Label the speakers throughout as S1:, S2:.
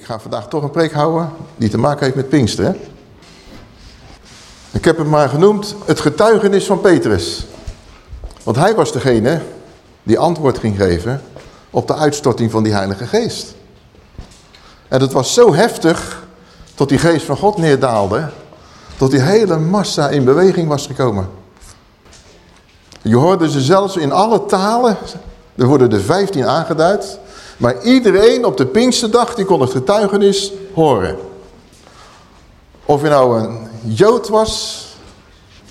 S1: Ik ga vandaag toch een preek houden die te maken heeft met Pinksteren. Ik heb het maar genoemd het getuigenis van Petrus. Want hij was degene die antwoord ging geven op de uitstorting van die heilige geest. En dat was zo heftig tot die geest van God neerdaalde, tot die hele massa in beweging was gekomen. Je hoorde ze zelfs in alle talen, er worden er 15 aangeduid, maar iedereen op de Pinksterdag die kon het getuigenis horen. Of je nou een Jood was,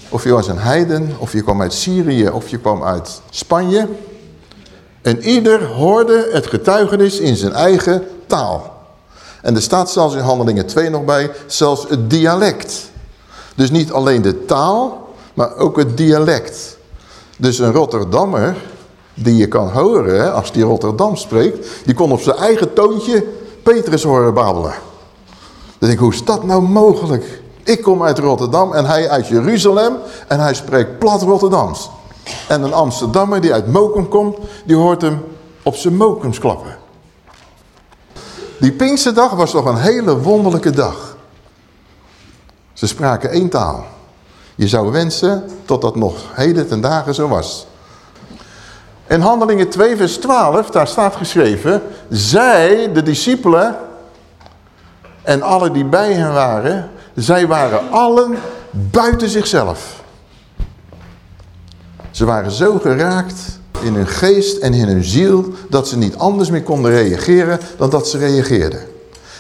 S1: of je was een heiden, of je kwam uit Syrië, of je kwam uit Spanje. En ieder hoorde het getuigenis in zijn eigen taal. En er staat zelfs in Handelingen 2 nog bij, zelfs het dialect. Dus niet alleen de taal, maar ook het dialect. Dus een Rotterdammer, die je kan horen als die Rotterdam spreekt, die kon op zijn eigen toontje Petrus horen babbelen. Dan denk ik, hoe is dat nou mogelijk? Ik kom uit Rotterdam en hij uit Jeruzalem en hij spreekt plat Rotterdams. En een Amsterdammer die uit Mokum komt, die hoort hem op zijn Mokums klappen. Die Pinksterdag was toch een hele wonderlijke dag. Ze spraken één taal. Je zou wensen tot dat nog heden ten dagen zo was. In Handelingen 2 vers 12, daar staat geschreven... Zij, de discipelen en alle die bij hen waren... Zij waren allen buiten zichzelf. Ze waren zo geraakt in hun geest en in hun ziel... dat ze niet anders meer konden reageren dan dat ze reageerden.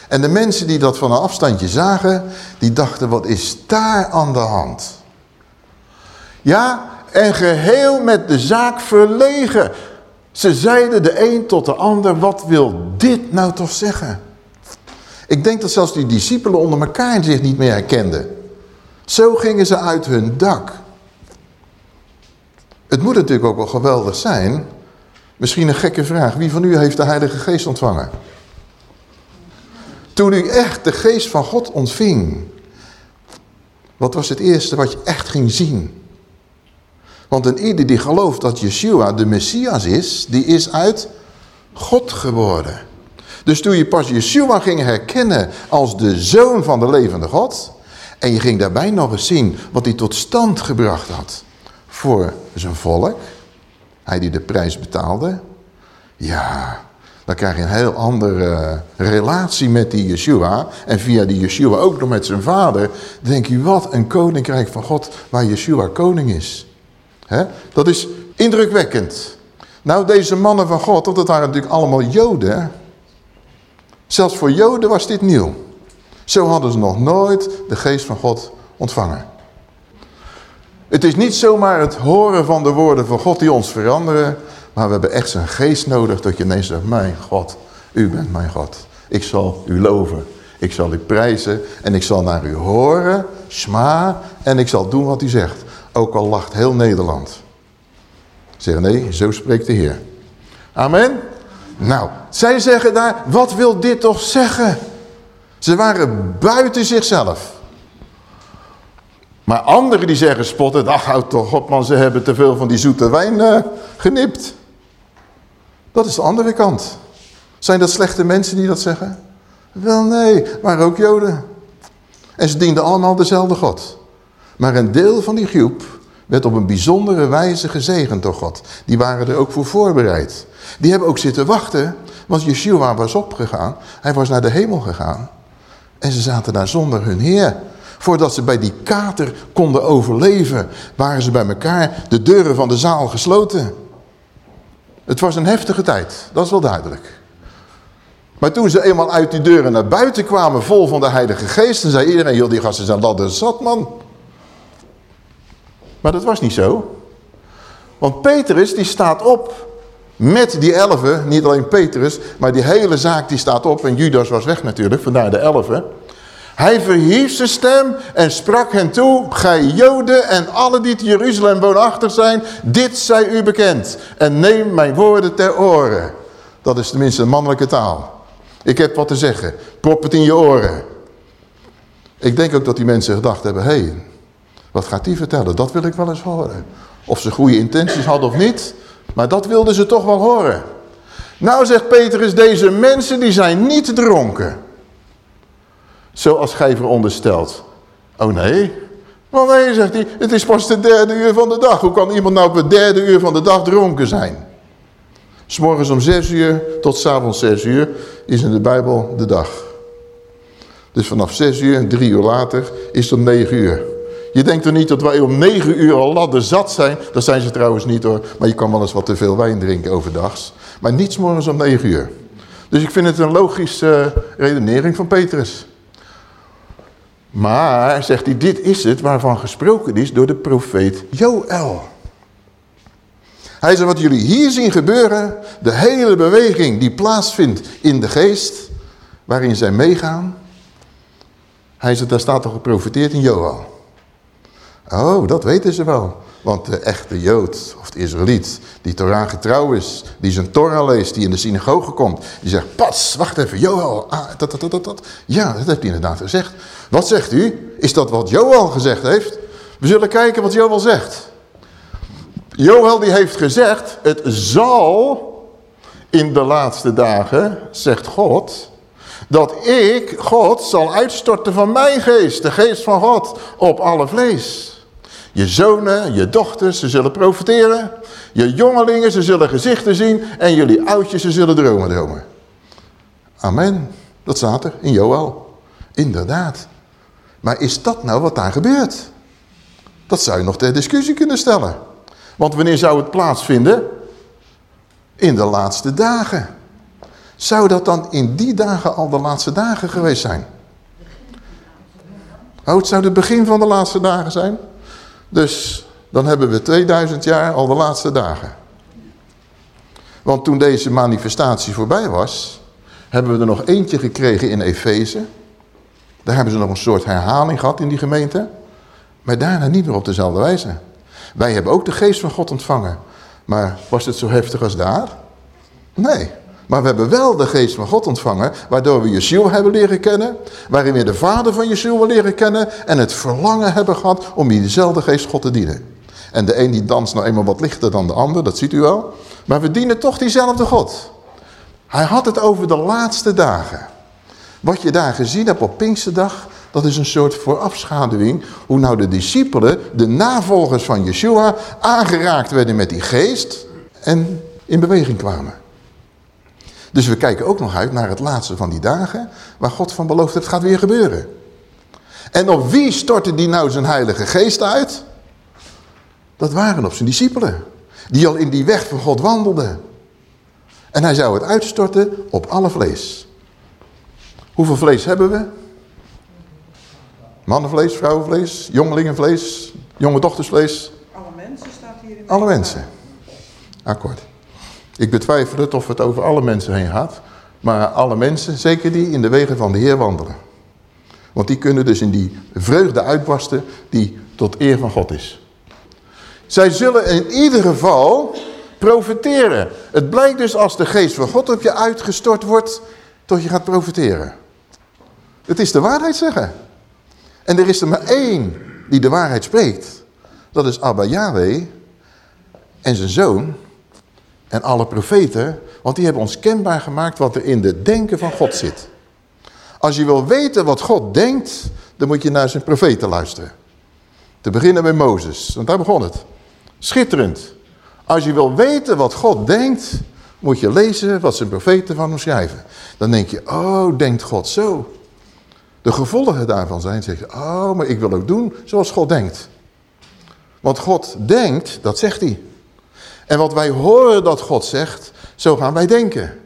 S1: En de mensen die dat van een afstandje zagen... die dachten, wat is daar aan de hand? Ja, en geheel met de zaak verlegen. Ze zeiden de een tot de ander, wat wil dit nou toch zeggen? Ik denk dat zelfs die discipelen onder elkaar zich niet meer herkenden. Zo gingen ze uit hun dak. Het moet natuurlijk ook wel geweldig zijn. Misschien een gekke vraag. Wie van u heeft de Heilige Geest ontvangen? Toen u echt de geest van God ontving. Wat was het eerste wat je echt ging zien? Want een ieder die gelooft dat Yeshua de Messias is, die is uit God geworden. Dus toen je pas Yeshua ging herkennen als de zoon van de levende God... en je ging daarbij nog eens zien wat hij tot stand gebracht had voor zijn volk... hij die de prijs betaalde... ja, dan krijg je een heel andere relatie met die Yeshua... en via die Yeshua ook nog met zijn vader... denk je, wat een koninkrijk van God waar Yeshua koning is... Dat is indrukwekkend. Nou, deze mannen van God, want dat waren natuurlijk allemaal Joden. Zelfs voor Joden was dit nieuw. Zo hadden ze nog nooit de geest van God ontvangen. Het is niet zomaar het horen van de woorden van God die ons veranderen. Maar we hebben echt zijn geest nodig dat je ineens zegt, mijn God, u bent mijn God. Ik zal u loven. Ik zal u prijzen en ik zal naar u horen, sma en ik zal doen wat u zegt. Ook al lacht heel Nederland. Zeggen nee, zo spreekt de Heer. Amen. Nou, zij zeggen daar, wat wil dit toch zeggen? Ze waren buiten zichzelf. Maar anderen die zeggen spotten, ach houd toch op man, ze hebben te veel van die zoete wijn uh, genipt. Dat is de andere kant. Zijn dat slechte mensen die dat zeggen? Wel nee, maar ook joden. En ze dienden allemaal dezelfde God. Maar een deel van die groep werd op een bijzondere wijze gezegend door God. Die waren er ook voor voorbereid. Die hebben ook zitten wachten, want Yeshua was opgegaan. Hij was naar de hemel gegaan. En ze zaten daar zonder hun Heer. Voordat ze bij die kater konden overleven, waren ze bij elkaar de deuren van de zaal gesloten. Het was een heftige tijd, dat is wel duidelijk. Maar toen ze eenmaal uit die deuren naar buiten kwamen, vol van de Heilige Geest, dan zei iedereen, joh, die gasten zijn ladder zat, man. Maar dat was niet zo. Want Petrus die staat op met die elfen, niet alleen Petrus, maar die hele zaak die staat op. En Judas was weg natuurlijk, vandaar de elfen. Hij verhief zijn stem en sprak hen toe, gij joden en alle die te Jeruzalem woonachtig zijn, dit zij u bekend. En neem mijn woorden ter oren. Dat is tenminste een mannelijke taal. Ik heb wat te zeggen, prop het in je oren. Ik denk ook dat die mensen gedacht hebben, hé, hey, wat gaat die vertellen? Dat wil ik wel eens horen. Of ze goede intenties hadden of niet. Maar dat wilden ze toch wel horen. Nou zegt Petrus, deze mensen die zijn niet dronken. Zoals gij veronderstelt. Oh nee. Maar nee, zegt hij, het is pas de derde uur van de dag. Hoe kan iemand nou op het derde uur van de dag dronken zijn? S'morgens om zes uur tot s'avonds zes uur is in de Bijbel de dag. Dus vanaf zes uur drie uur later is het om negen uur. Je denkt er niet dat wij om negen uur al ladder zat zijn. Dat zijn ze trouwens niet hoor. Maar je kan wel eens wat te veel wijn drinken overdags. Maar niet morgens om negen uur. Dus ik vind het een logische redenering van Petrus. Maar, zegt hij, dit is het waarvan gesproken is door de profeet Joël. Hij zegt, wat jullie hier zien gebeuren, de hele beweging die plaatsvindt in de geest, waarin zij meegaan. Hij zegt, daar staat al geprofiteerd in Joël. Oh, dat weten ze wel. Want de echte Jood of de Israëliet die Torah getrouw is, die zijn Torah leest, die in de synagoge komt, die zegt, pas, wacht even, Joel, ah, dat, dat, dat, dat. Ja, dat heeft hij inderdaad gezegd. Wat zegt u? Is dat wat Joel gezegd heeft? We zullen kijken wat Joel zegt. Joel die heeft gezegd, het zal in de laatste dagen, zegt God, dat ik, God, zal uitstorten van mijn geest, de geest van God, op alle vlees. Je zonen, je dochters, ze zullen profiteren. Je jongelingen, ze zullen gezichten zien. En jullie oudjes, ze zullen dromen dromen. Amen. Dat staat er in Joel. Inderdaad. Maar is dat nou wat daar gebeurt? Dat zou je nog ter discussie kunnen stellen. Want wanneer zou het plaatsvinden? In de laatste dagen. Zou dat dan in die dagen al de laatste dagen geweest zijn? Oh, het zou het begin van de laatste dagen zijn? Dus dan hebben we 2000 jaar al de laatste dagen. Want toen deze manifestatie voorbij was, hebben we er nog eentje gekregen in Efeze. Daar hebben ze nog een soort herhaling gehad in die gemeente. Maar daarna niet meer op dezelfde wijze. Wij hebben ook de geest van God ontvangen. Maar was het zo heftig als daar? Nee. Maar we hebben wel de geest van God ontvangen, waardoor we Yeshua hebben leren kennen, waarin we de vader van Yeshua leren kennen en het verlangen hebben gehad om in dezelfde geest God te dienen. En de een die danst nou eenmaal wat lichter dan de ander, dat ziet u wel. Maar we dienen toch diezelfde God. Hij had het over de laatste dagen. Wat je daar gezien hebt op Pinksterdag, dat is een soort voorafschaduwing. Hoe nou de discipelen, de navolgers van Yeshua, aangeraakt werden met die geest en in beweging kwamen. Dus we kijken ook nog uit naar het laatste van die dagen, waar God van belooft het gaat weer gebeuren. En op wie stortte die nou zijn heilige geest uit? Dat waren op zijn discipelen, die al in die weg van God wandelden. En hij zou het uitstorten op alle vlees. Hoeveel vlees hebben we? Mannenvlees, vrouwenvlees, jongelingenvlees, jonge dochtersvlees.
S2: Alle mensen staat hier in.
S1: Alle mensen. Akkoord. Ik betwijfel het of het over alle mensen heen gaat. Maar alle mensen, zeker die in de wegen van de Heer wandelen. Want die kunnen dus in die vreugde uitbarsten die tot eer van God is. Zij zullen in ieder geval profiteren. Het blijkt dus als de geest van God op je uitgestort wordt, tot je gaat profiteren. Het is de waarheid zeggen. En er is er maar één die de waarheid spreekt. Dat is Abba Yahweh en zijn zoon en alle profeten, want die hebben ons kenbaar gemaakt wat er in de denken van God zit. Als je wil weten wat God denkt, dan moet je naar zijn profeten luisteren. Te beginnen bij Mozes, want daar begon het. Schitterend. Als je wil weten wat God denkt, moet je lezen wat zijn profeten van hem schrijven. Dan denk je, oh, denkt God zo. De gevolgen daarvan zijn, zeg je, oh, maar ik wil ook doen zoals God denkt. Want God denkt, dat zegt hij. En wat wij horen dat God zegt, zo gaan wij denken.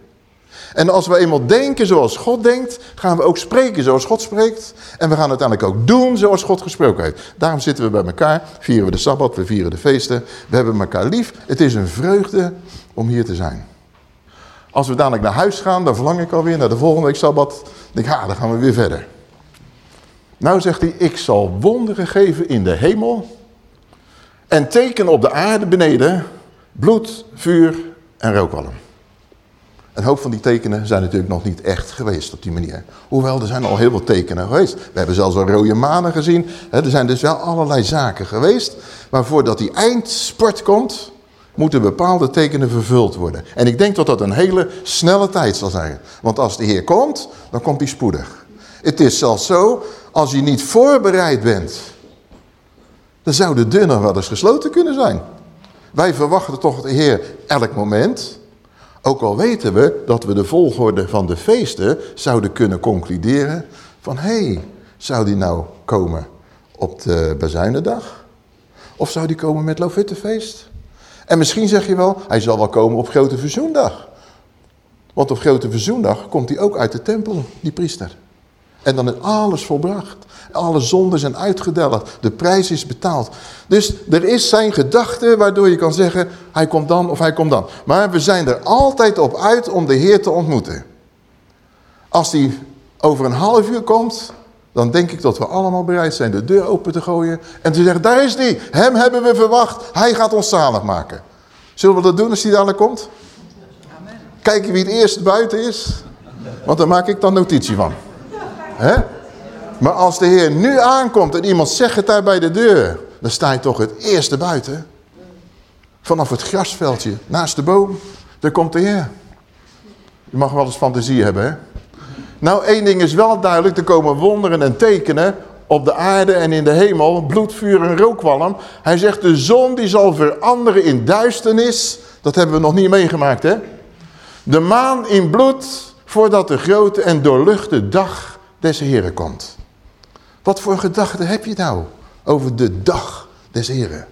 S1: En als we eenmaal denken zoals God denkt, gaan we ook spreken zoals God spreekt. En we gaan uiteindelijk ook doen zoals God gesproken heeft. Daarom zitten we bij elkaar, vieren we de Sabbat, we vieren de feesten. We hebben elkaar lief. Het is een vreugde om hier te zijn. Als we dadelijk naar huis gaan, dan verlang ik alweer naar de volgende week Sabbat. Dan denk ik, ha, dan gaan we weer verder. Nou zegt hij, ik zal wonderen geven in de hemel. En teken op de aarde beneden Bloed, vuur en rookwalm. Een hoop van die tekenen zijn natuurlijk nog niet echt geweest op die manier. Hoewel, er zijn al heel veel tekenen geweest. We hebben zelfs al rode manen gezien. Er zijn dus wel allerlei zaken geweest. Maar voordat die eindsport komt, moeten bepaalde tekenen vervuld worden. En ik denk dat dat een hele snelle tijd zal zijn. Want als de Heer komt, dan komt hij spoedig. Het is zelfs zo, als je niet voorbereid bent, dan zou de deur nog wel eens gesloten kunnen zijn. Wij verwachten toch de Heer elk moment. Ook al weten we dat we de volgorde van de feesten zouden kunnen concluderen van... hé, hey, zou die nou komen op de Bazuinendag? Of zou die komen met Lofuttefeest? En misschien zeg je wel, hij zal wel komen op Grote Verzoendag. Want op Grote Verzoendag komt hij ook uit de tempel, die priester. En dan is alles volbracht. Alle zonden zijn uitgedelgd. De prijs is betaald. Dus er is zijn gedachte waardoor je kan zeggen... hij komt dan of hij komt dan. Maar we zijn er altijd op uit om de Heer te ontmoeten. Als hij over een half uur komt... dan denk ik dat we allemaal bereid zijn de deur open te gooien... en te zeggen, daar is hij. Hem hebben we verwacht. Hij gaat ons zalig maken. Zullen we dat doen als hij dadelijk komt? Kijken wie het eerst buiten is. Want daar maak ik dan notitie van. Hè? Maar als de Heer nu aankomt en iemand zegt het daar bij de deur, dan sta je toch het eerste buiten. Vanaf het grasveldje, naast de boom, daar komt de Heer. Je mag wel eens fantasie hebben, hè? Nou, één ding is wel duidelijk, er komen wonderen en tekenen op de aarde en in de hemel, bloed, vuur en rookwalm. Hij zegt, de zon die zal veranderen in duisternis. Dat hebben we nog niet meegemaakt, hè? De maan in bloed, voordat de grote en doorluchte dag des Heren komt. Wat voor gedachte heb je nou over de dag des Heren?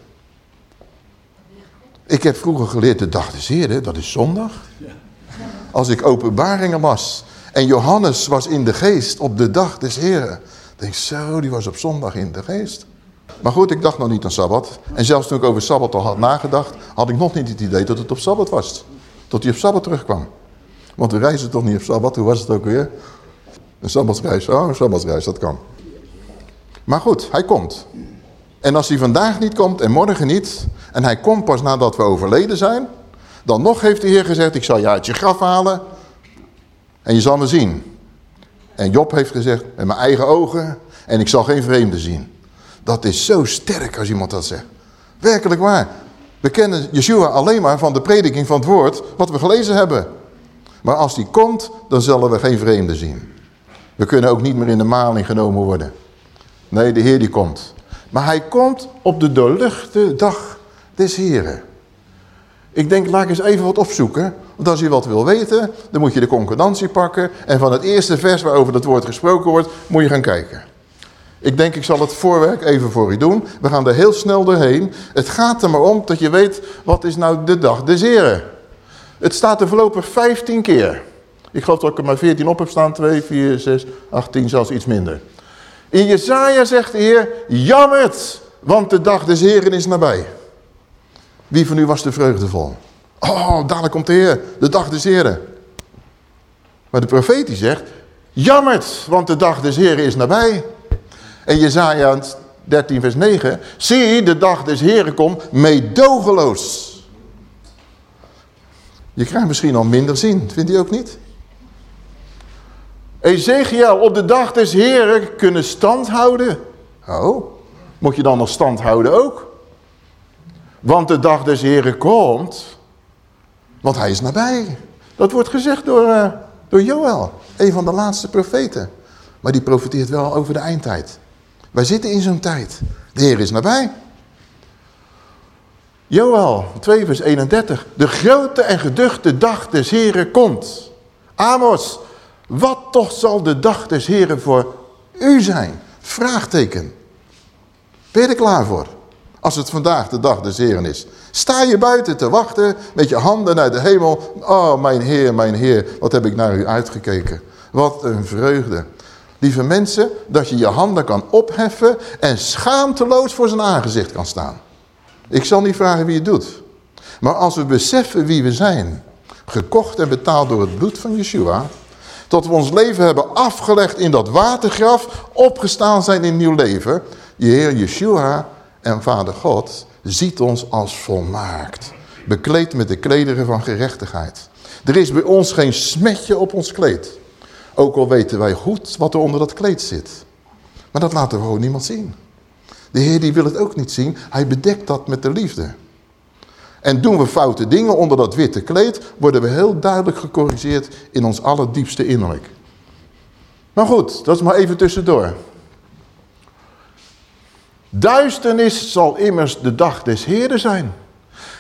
S1: Ik heb vroeger geleerd de dag des Heren, dat is zondag. Als ik openbaringen las en Johannes was in de geest op de dag des Heren. denk zo, die was op zondag in de geest. Maar goed, ik dacht nog niet aan Sabbat. En zelfs toen ik over Sabbat al had nagedacht, had ik nog niet het idee dat het op Sabbat was. Tot hij op Sabbat terugkwam. Want we reizen toch niet op Sabbat, hoe was het ook weer? Een Sabbatsreis, oh een Sabbatsreis, dat kan. Maar goed, hij komt. En als hij vandaag niet komt en morgen niet, en hij komt pas nadat we overleden zijn, dan nog heeft de Heer gezegd, ik zal je uit je graf halen en je zal me zien. En Job heeft gezegd, met mijn eigen ogen, en ik zal geen vreemde zien. Dat is zo sterk als iemand dat zegt. Werkelijk waar. We kennen Yeshua alleen maar van de prediking van het woord, wat we gelezen hebben. Maar als die komt, dan zullen we geen vreemde zien. We kunnen ook niet meer in de maling genomen worden. Nee, de Heer die komt. Maar hij komt op de doorluchte dag des Heren. Ik denk, laat eens even wat opzoeken. Want als je wat wil weten, dan moet je de concordantie pakken. En van het eerste vers waarover dat woord gesproken wordt, moet je gaan kijken. Ik denk, ik zal het voorwerk even voor u doen. We gaan er heel snel doorheen. Het gaat er maar om dat je weet, wat is nou de dag des Heren. Het staat er voorlopig 15 keer. Ik geloof dat ik er maar 14 op heb staan. 2, 4, 6, 8, 10, zelfs iets minder. In Jezaja zegt de Heer, jammert, want de dag des Heren is nabij. Wie van u was de vreugdevol? Oh, dadelijk komt de Heer, de dag des Heren. Maar de profeet die zegt, jammert, want de dag des Heren is nabij. En Jezaja 13 vers 9, zie de dag des Heren komt meedogeloos. Je krijgt misschien al minder zin, vindt u ook niet? Ezekiel, op de dag des Heren kunnen stand houden. Oh, moet je dan nog stand houden ook? Want de dag des Heren komt, want hij is nabij. Dat wordt gezegd door, uh, door Joël, een van de laatste profeten. Maar die profeteert wel over de eindtijd. Wij zitten in zo'n tijd. De Heer is nabij. Joël 2 vers 31. De grote en geduchte dag des Heren komt. Amos wat toch zal de dag des Heren voor u zijn? Vraagteken. Ben je er klaar voor? Als het vandaag de dag des Heren is. Sta je buiten te wachten met je handen naar de hemel. Oh, mijn Heer, mijn Heer, wat heb ik naar u uitgekeken. Wat een vreugde. Lieve mensen, dat je je handen kan opheffen en schaamteloos voor zijn aangezicht kan staan. Ik zal niet vragen wie het doet. Maar als we beseffen wie we zijn, gekocht en betaald door het bloed van Yeshua, tot we ons leven hebben afgelegd in dat watergraf, opgestaan zijn in nieuw leven. Je Heer Yeshua en Vader God ziet ons als volmaakt. Bekleed met de klederen van gerechtigheid. Er is bij ons geen smetje op ons kleed. Ook al weten wij goed wat er onder dat kleed zit. Maar dat laten we gewoon niemand zien. De Heer die wil het ook niet zien. Hij bedekt dat met de liefde. En doen we foute dingen onder dat witte kleed, worden we heel duidelijk gecorrigeerd in ons allerdiepste innerlijk. Maar goed, dat is maar even tussendoor. Duisternis zal immers de dag des Heren zijn.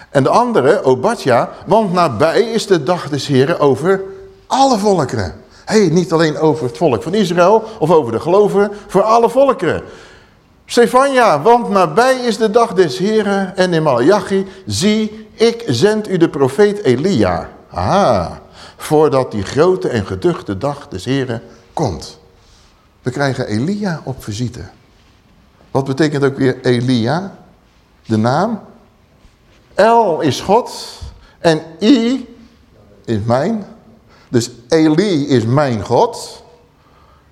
S1: En de andere, Obadja, want nabij is de dag des Heren over alle volkeren. hey, niet alleen over het volk van Israël of over de gelovigen, voor alle volkeren. Stefania, want nabij is de dag des Heren en in Malachi, zie, ik zend u de profeet Elia. Aha, voordat die grote en geduchte dag des Heren komt. We krijgen Elia op visite. Wat betekent ook weer Elia? De naam? El is God en I is mijn. Dus Eli is mijn God.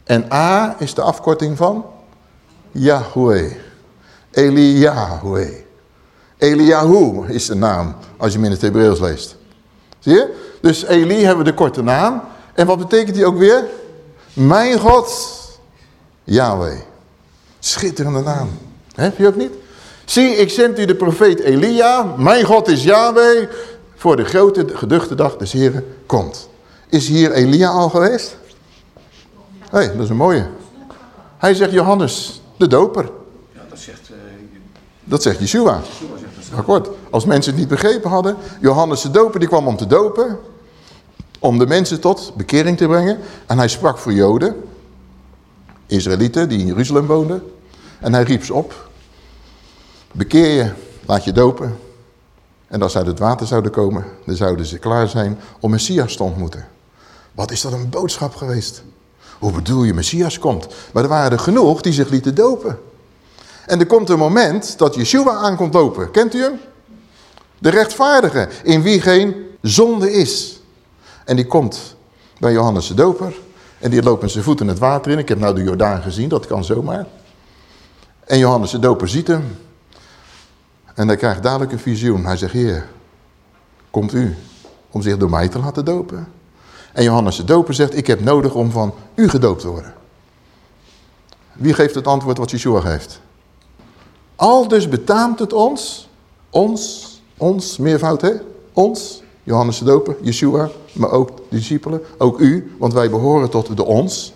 S1: En A is de afkorting van Yahweh. Eliyahu. Eliyahu is de naam als je hem in het Hebreeuws leest. Zie je? Dus Eli hebben we de korte naam. En wat betekent die ook weer? Mijn God. Yahweh. Schitterende naam. Heb je ook niet? Zie, ik zend u de profeet Elia. Mijn God is Yahweh. Voor de grote geduchte dag des Heren komt. Is hier Elia al geweest? Hé, hey, dat is een mooie. Hij zegt Johannes, de doper. Ja, dat zegt... Uh, dat zegt Yeshua. Akkoord. Als mensen het niet begrepen hadden. Johannes de doper die kwam om te dopen. Om de mensen tot bekering te brengen. En hij sprak voor Joden. Israëlieten die in Jeruzalem woonden. En hij riep ze op. Bekeer je, laat je dopen. En als ze uit het water zouden komen, dan zouden ze klaar zijn om Messias te ontmoeten. Wat is dat een boodschap geweest? Hoe bedoel je, Messias komt? Maar er waren er genoeg die zich lieten dopen. En er komt een moment dat Yeshua aankomt lopen. Kent u hem? De rechtvaardige, in wie geen zonde is. En die komt bij Johannes de Doper. En die loopt met zijn voeten het water in. Ik heb nou de Jordaan gezien, dat kan zomaar. En Johannes de Doper ziet hem. En hij krijgt dadelijk een visioen. Hij zegt, heer, komt u om zich door mij te laten dopen? En Johannes de Doper zegt, ik heb nodig om van u gedoopt te worden. Wie geeft het antwoord wat Yeshua geeft? Al dus betaamt het ons, ons, ons, meervoud hè, ons, Johannes de Doper, Yeshua, maar ook de discipelen, ook u, want wij behoren tot de ons.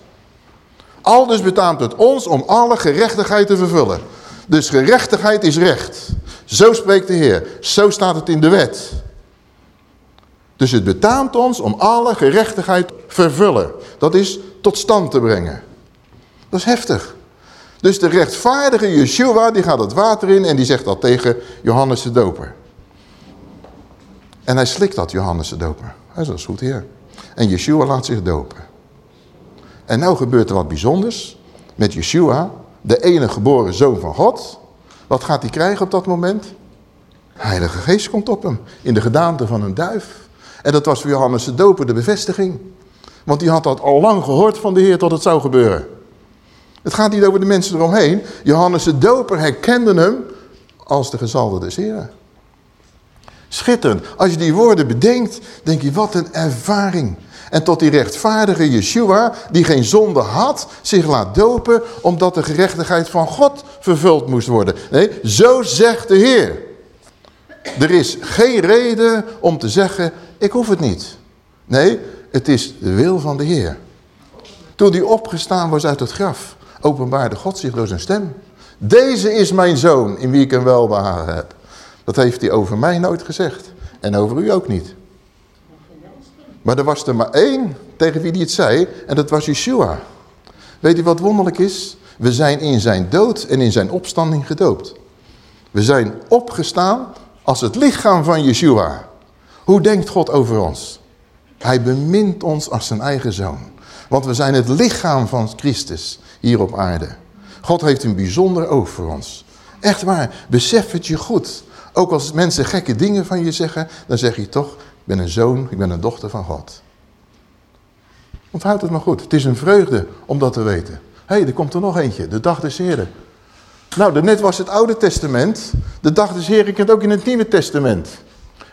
S1: Al dus betaamt het ons om alle gerechtigheid te vervullen. Dus gerechtigheid is recht. Zo spreekt de Heer. Zo staat het in de wet. Dus het betaamt ons om alle gerechtigheid vervullen. Dat is tot stand te brengen. Dat is heftig. Dus de rechtvaardige Yeshua die gaat het water in en die zegt dat tegen Johannes de Doper. En hij slikt dat, Johannes de Doper. Dat is goed, heer. En Yeshua laat zich dopen. En nou gebeurt er wat bijzonders met Yeshua, de enige geboren zoon van God. Wat gaat hij krijgen op dat moment? Heilige Geest komt op hem, in de gedaante van een duif. En dat was voor Johannes de Doper de bevestiging. Want die had dat al lang gehoord van de Heer tot het zou gebeuren. Het gaat niet over de mensen eromheen. Johannes de Doper herkende hem als de gezalde des Heren. Schitterend. Als je die woorden bedenkt, denk je, wat een ervaring. En tot die rechtvaardige Yeshua, die geen zonde had, zich laat dopen, omdat de gerechtigheid van God vervuld moest worden. Nee, zo zegt de Heer. Er is geen reden om te zeggen, ik hoef het niet. Nee, het is de wil van de Heer. Toen hij opgestaan was uit het graf, openbaarde God zich door zijn stem. Deze is mijn zoon, in wie ik een welbehagen heb. Dat heeft hij over mij nooit gezegd. En over u ook niet. Maar er was er maar één tegen wie hij het zei. En dat was Yeshua. Weet u wat wonderlijk is? We zijn in zijn dood en in zijn opstanding gedoopt. We zijn opgestaan als het lichaam van Yeshua. Hoe denkt God over ons? Hij bemint ons als zijn eigen zoon. Want we zijn het lichaam van Christus hier op aarde. God heeft een bijzonder oog voor ons. Echt waar, besef het je goed. Ook als mensen gekke dingen van je zeggen, dan zeg je toch, ik ben een zoon, ik ben een dochter van God. Onthoud het maar goed. Het is een vreugde om dat te weten. Hé, hey, er komt er nog eentje, de dag des Heren. Nou, net was het Oude Testament. De dag des Heren kent ook in het Nieuwe Testament.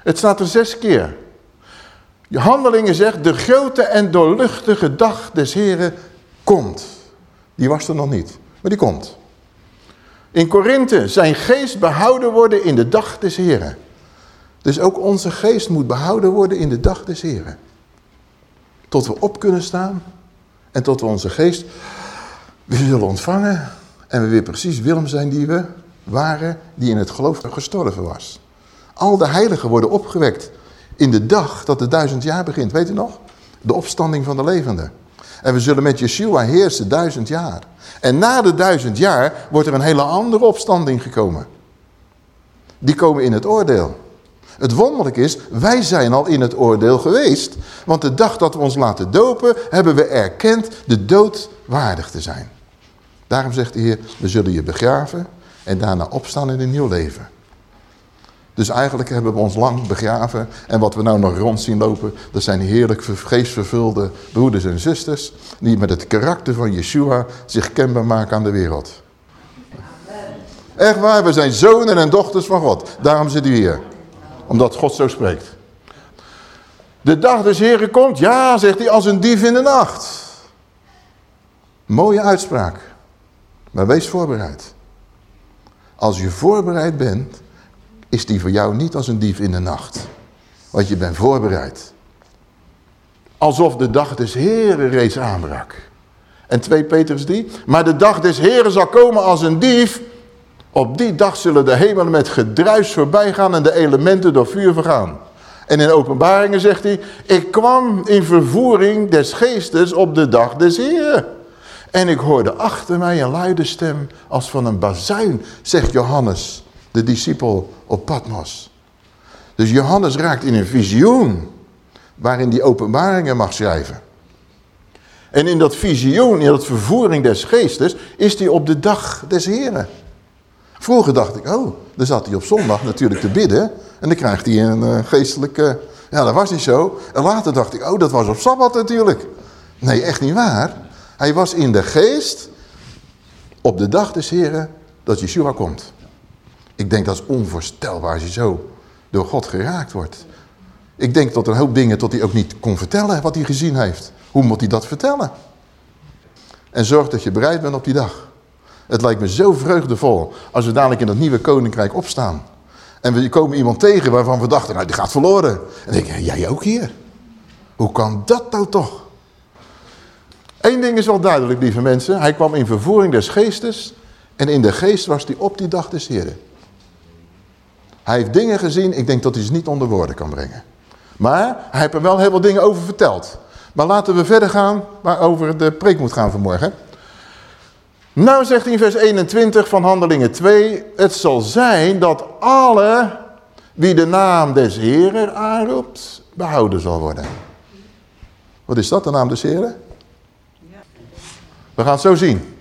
S1: Het staat er zes keer. Je handelingen zegt, de grote en doorluchtige dag des Heren komt. Die was er nog niet, maar die komt. In Korinthe, zijn geest behouden worden in de dag des Heren. Dus ook onze geest moet behouden worden in de dag des Heren. Tot we op kunnen staan en tot we onze geest weer zullen ontvangen. En we weer precies Willem zijn die we waren, die in het geloof gestorven was. Al de heiligen worden opgewekt in de dag dat de duizend jaar begint. Weet u nog? De opstanding van de levenden. En we zullen met Yeshua heersen duizend jaar. En na de duizend jaar wordt er een hele andere opstanding gekomen. Die komen in het oordeel. Het wonderlijk is, wij zijn al in het oordeel geweest. Want de dag dat we ons laten dopen, hebben we erkend de dood waardig te zijn. Daarom zegt de Heer, we zullen je begraven en daarna opstaan in een nieuw leven. Dus eigenlijk hebben we ons lang begraven. En wat we nou nog rond zien lopen, dat zijn heerlijk geestvervulde broeders en zusters. Die met het karakter van Yeshua zich kenbaar maken aan de wereld. Echt waar, we zijn zonen en dochters van God. Daarom zitten we hier. Omdat God zo spreekt. De dag des Heren komt, ja, zegt hij, als een dief in de nacht. Mooie uitspraak. Maar wees voorbereid. Als je voorbereid bent, is die voor jou niet als een dief in de nacht. Want je bent voorbereid. Alsof de dag des Heren reeds aanbrak. En 2 Petrus 3. Maar de dag des Heren zal komen als een dief. Op die dag zullen de hemelen met gedruis voorbij gaan en de elementen door vuur vergaan. En in openbaringen zegt hij, ik kwam in vervoering des geestes op de dag des Heren. En ik hoorde achter mij een luide stem als van een bazuin, zegt Johannes de discipel op Patmos. Dus Johannes raakt in een visioen waarin die openbaringen mag schrijven. En in dat visioen, in dat vervoering des geestes, is hij op de dag des Heren. Vroeger dacht ik, oh, dan zat hij op zondag natuurlijk te bidden. En dan krijgt hij een uh, geestelijke... Ja, dat was niet zo. En later dacht ik, oh, dat was op Sabbat natuurlijk. Nee, echt niet waar. Hij was in de geest op de dag des Heren dat Yeshua komt. Ik denk dat is onvoorstelbaar als je zo door God geraakt wordt. Ik denk tot een hoop dingen tot hij ook niet kon vertellen wat hij gezien heeft. Hoe moet hij dat vertellen? En zorg dat je bereid bent op die dag. Het lijkt me zo vreugdevol als we dadelijk in dat nieuwe koninkrijk opstaan. En we komen iemand tegen waarvan we dachten, nou die gaat verloren. En ik denk, jij ook hier? Hoe kan dat nou toch? Eén ding is wel duidelijk, lieve mensen. Hij kwam in vervoering des geestes. En in de geest was hij op die dag des Heren. Hij heeft dingen gezien, ik denk dat hij ze niet onder woorden kan brengen. Maar hij heeft er wel heel veel dingen over verteld. Maar laten we verder gaan waarover de preek moet gaan vanmorgen. Nou zegt hij in vers 21 van Handelingen 2. Het zal zijn dat alle wie de naam des Heren aanroept, behouden zal worden. Wat is dat, de naam des Heren? We gaan het zo zien.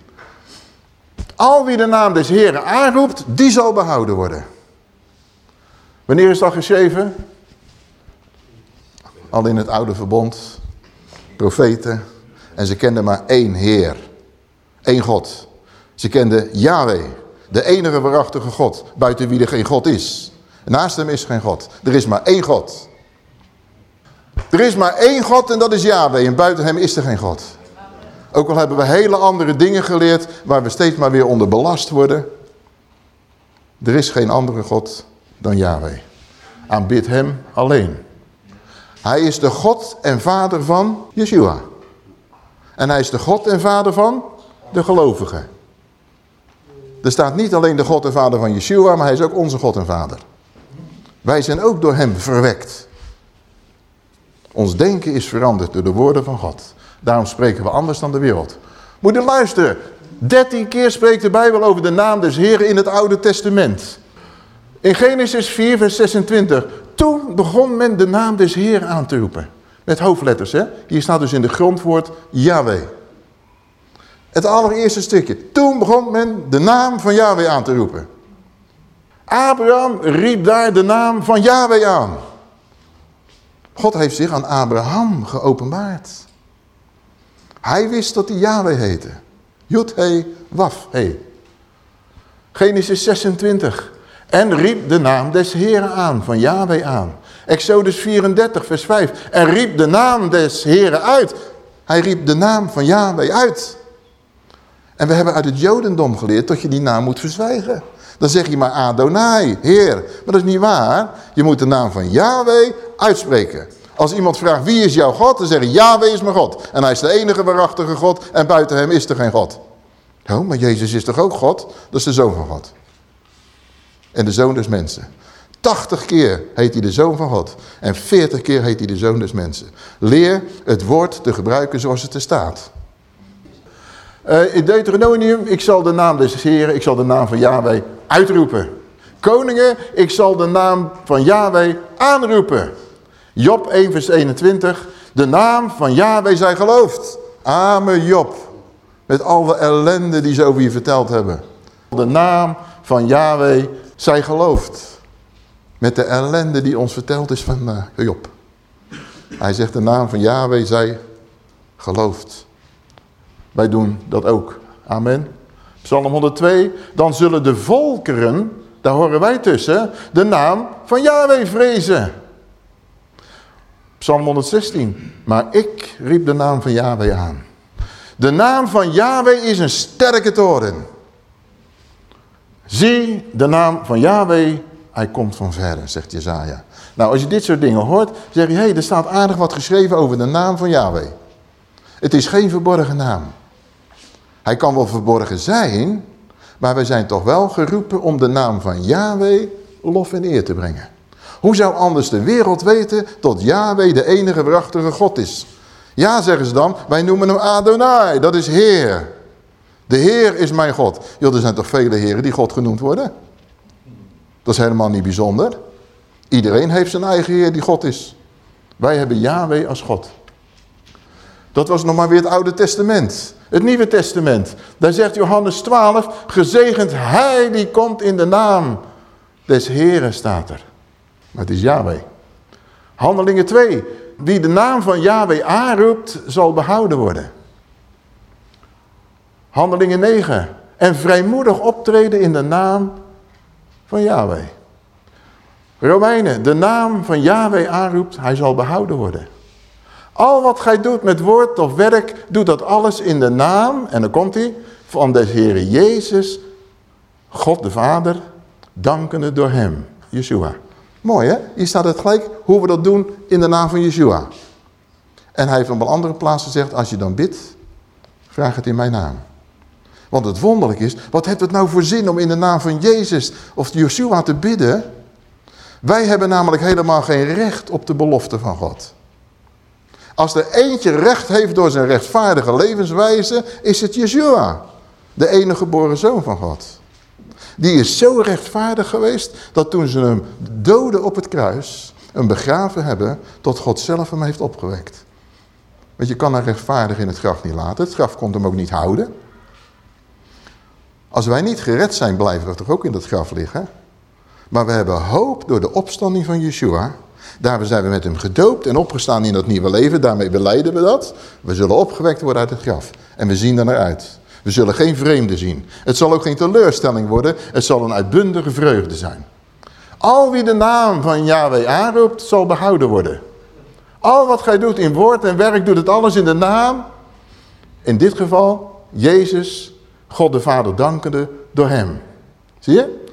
S1: Al wie de naam des Heren aanroept, die zal behouden worden. Wanneer is dat geschreven? Al in het oude verbond. Profeten. En ze kenden maar één Heer. Eén God. Ze kenden Yahweh. De enige waarachtige God. Buiten wie er geen God is. Naast hem is geen God. Er is maar één God. Er is maar één God en dat is Yahweh. En buiten hem is er geen God. Ook al hebben we hele andere dingen geleerd waar we steeds maar weer onder belast worden. Er is geen andere God dan Yahweh. Aanbid hem alleen. Hij is de God en vader van Yeshua. En hij is de God en vader van de gelovigen. Er staat niet alleen de God en vader van Yeshua, maar hij is ook onze God en vader. Wij zijn ook door hem verwekt. Ons denken is veranderd door de woorden van God. Daarom spreken we anders dan de wereld. Moet je luisteren. Dertien keer spreekt de Bijbel over de naam des Heren in het Oude Testament. In Genesis 4 vers 26. Toen begon men de naam des Heeren aan te roepen. Met hoofdletters hè. Hier staat dus in de grondwoord Yahweh. Het allereerste stukje. Toen begon men de naam van Yahweh aan te roepen. Abraham riep daar de naam van Yahweh aan. God heeft zich aan Abraham geopenbaard. Hij wist dat hij Yahweh heette. Jut, he, waf, he. Genesis 26. En riep de naam des Heren aan, van Yahweh aan. Exodus 34, vers 5. En riep de naam des Heren uit. Hij riep de naam van Yahweh uit. En we hebben uit het Jodendom geleerd dat je die naam moet verzwijgen. Dan zeg je maar Adonai, Heer. Maar dat is niet waar. Je moet de naam van Yahweh uitspreken. Als iemand vraagt wie is jouw God, dan zeg je Yahweh is mijn God. En hij is de enige waarachtige God en buiten hem is er geen God. Oh, maar Jezus is toch ook God? Dat is de Zoon van God. En de Zoon des mensen. 80 keer heet hij de Zoon van God. En 40 keer heet hij de Zoon des mensen. Leer het woord te gebruiken zoals het er staat. Uh, in Deuteronomium, ik zal de naam des Heren, ik zal de naam van Yahweh uitroepen. Koningen, ik zal de naam van Yahweh aanroepen. Job 1 vers 21, de naam van Yahweh zij geloofd. Amen Job. Met al de ellende die ze over je verteld hebben. De naam van Yahweh zij geloofd. Met de ellende die ons verteld is van uh, Job. Hij zegt de naam van Yahweh zij geloofd. Wij doen dat ook. Amen. Psalm 102. Dan zullen de volkeren, daar horen wij tussen, de naam van Yahweh vrezen. Psalm 116. Maar ik riep de naam van Yahweh aan. De naam van Yahweh is een sterke toren. Zie de naam van Yahweh, hij komt van verre, zegt Jezaja. Nou, als je dit soort dingen hoort, zeg je, hé, hey, er staat aardig wat geschreven over de naam van Yahweh. Het is geen verborgen naam. Hij kan wel verborgen zijn, maar wij zijn toch wel geroepen om de naam van Yahweh lof en eer te brengen. Hoe zou anders de wereld weten dat Yahweh de enige waarachtige God is? Ja, zeggen ze dan, wij noemen hem Adonai, dat is Heer. De Heer is mijn God. Joh, er zijn toch vele heren die God genoemd worden? Dat is helemaal niet bijzonder. Iedereen heeft zijn eigen Heer die God is. Wij hebben Yahweh als God. Dat was nog maar weer het Oude Testament. Het Nieuwe Testament. Daar zegt Johannes 12, gezegend hij die komt in de naam des Heren staat er. Maar het is Yahweh. Handelingen 2. Wie de naam van Yahweh aanroept, zal behouden worden. Handelingen 9. En vrijmoedig optreden in de naam van Yahweh. Romeinen, de naam van Yahweh aanroept, hij zal behouden worden. Al wat gij doet met woord of werk, doe dat alles in de naam, en dan komt hij, van de Heer Jezus, God de Vader, dankende door hem, Yeshua. Mooi hè? Hier staat het gelijk hoe we dat doen in de naam van Yeshua. En hij heeft op een andere plaats gezegd, als je dan bidt, vraag het in mijn naam. Want het wonderlijk is, wat heeft het nou voor zin om in de naam van Jezus of Yeshua te bidden? Wij hebben namelijk helemaal geen recht op de belofte van God. Als er eentje recht heeft door zijn rechtvaardige levenswijze, is het Yeshua. De enige geboren zoon van God. Die is zo rechtvaardig geweest, dat toen ze hem doden op het kruis, hem begraven hebben, tot God zelf hem heeft opgewekt. Want je kan een rechtvaardig in het graf niet laten. Het graf kon hem ook niet houden. Als wij niet gered zijn, blijven we toch ook in dat graf liggen. Maar we hebben hoop door de opstanding van Yeshua. Daar zijn we met hem gedoopt en opgestaan in dat nieuwe leven. Daarmee beleiden we dat. We zullen opgewekt worden uit het graf. En we zien er naar uit. We zullen geen vreemde zien. Het zal ook geen teleurstelling worden. Het zal een uitbundige vreugde zijn. Al wie de naam van Yahweh aanroept, zal behouden worden. Al wat gij doet in woord en werk, doet het alles in de naam. In dit geval, Jezus, God de Vader dankende door hem. Zie je?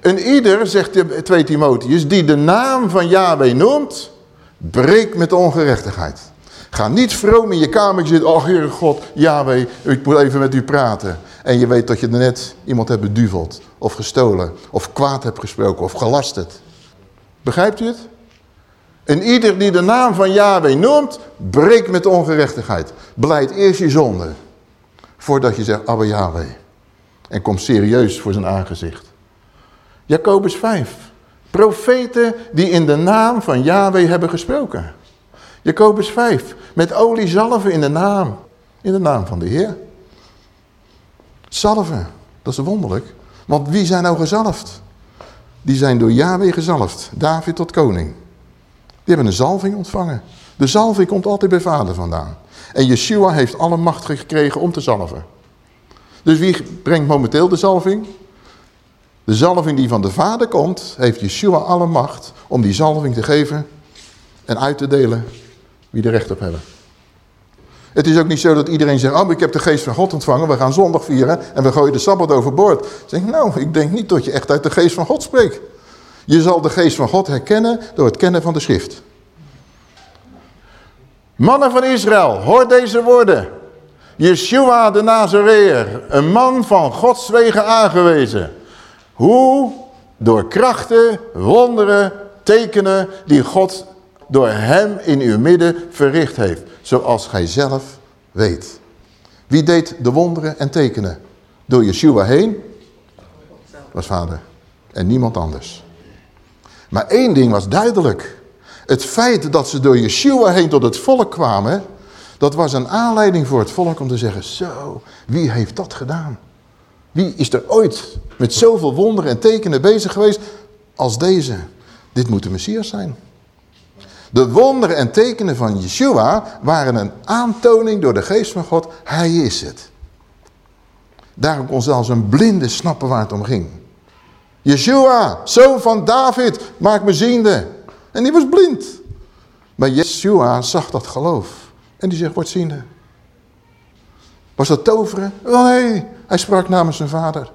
S1: En ieder, zegt 2 Timotheus, die de naam van Yahweh noemt, breekt met ongerechtigheid. Ga niet vroom in je kamer zitten, oh Heere God, Yahweh, ik moet even met u praten. En je weet dat je net iemand hebt beduveld, of gestolen, of kwaad hebt gesproken, of gelasterd. Begrijpt u het? En ieder die de naam van Yahweh noemt, breekt met ongerechtigheid. Beleid eerst je zonde, voordat je zegt, Abba Yahweh. En kom serieus voor zijn aangezicht. Jacobus 5. Profeten die in de naam van Yahweh hebben gesproken. Jacobus 5. Met olie zalven in de naam. In de naam van de Heer. Zalven. Dat is wonderlijk. Want wie zijn nou gezalfd? Die zijn door Yahweh gezalfd. David tot koning. Die hebben een zalving ontvangen. De zalving komt altijd bij vader vandaan. En Yeshua heeft alle macht gekregen om te zalven. Dus wie brengt momenteel de zalving? De zalving die van de Vader komt, heeft Yeshua alle macht om die zalving te geven en uit te delen wie er recht op hebben. Het is ook niet zo dat iedereen zegt, oh, ik heb de geest van God ontvangen, we gaan zondag vieren en we gooien de Sabbat overboord. Zeg nou, ik denk niet dat je echt uit de geest van God spreekt. Je zal de geest van God herkennen door het kennen van de schrift. Mannen van Israël, hoor deze woorden. Yeshua de Nazareër, een man van Gods wegen aangewezen. Hoe? Door krachten, wonderen, tekenen die God door hem in uw midden verricht heeft. Zoals gij zelf weet. Wie deed de wonderen en tekenen? Door Yeshua heen? Was vader. En niemand anders. Maar één ding was duidelijk. Het feit dat ze door Yeshua heen tot het volk kwamen... dat was een aanleiding voor het volk om te zeggen... zo, wie heeft dat gedaan? Wie is er ooit met zoveel wonderen en tekenen bezig geweest als deze? Dit moet de Messias zijn. De wonderen en tekenen van Yeshua waren een aantoning door de geest van God. Hij is het. Daarom kon zelfs een blinde snappen waar het om ging. Yeshua, zoon van David, maak me ziende. En die was blind. Maar Yeshua zag dat geloof. En die zegt, word ziende. Was dat toveren? Nee, hij sprak namens zijn vader.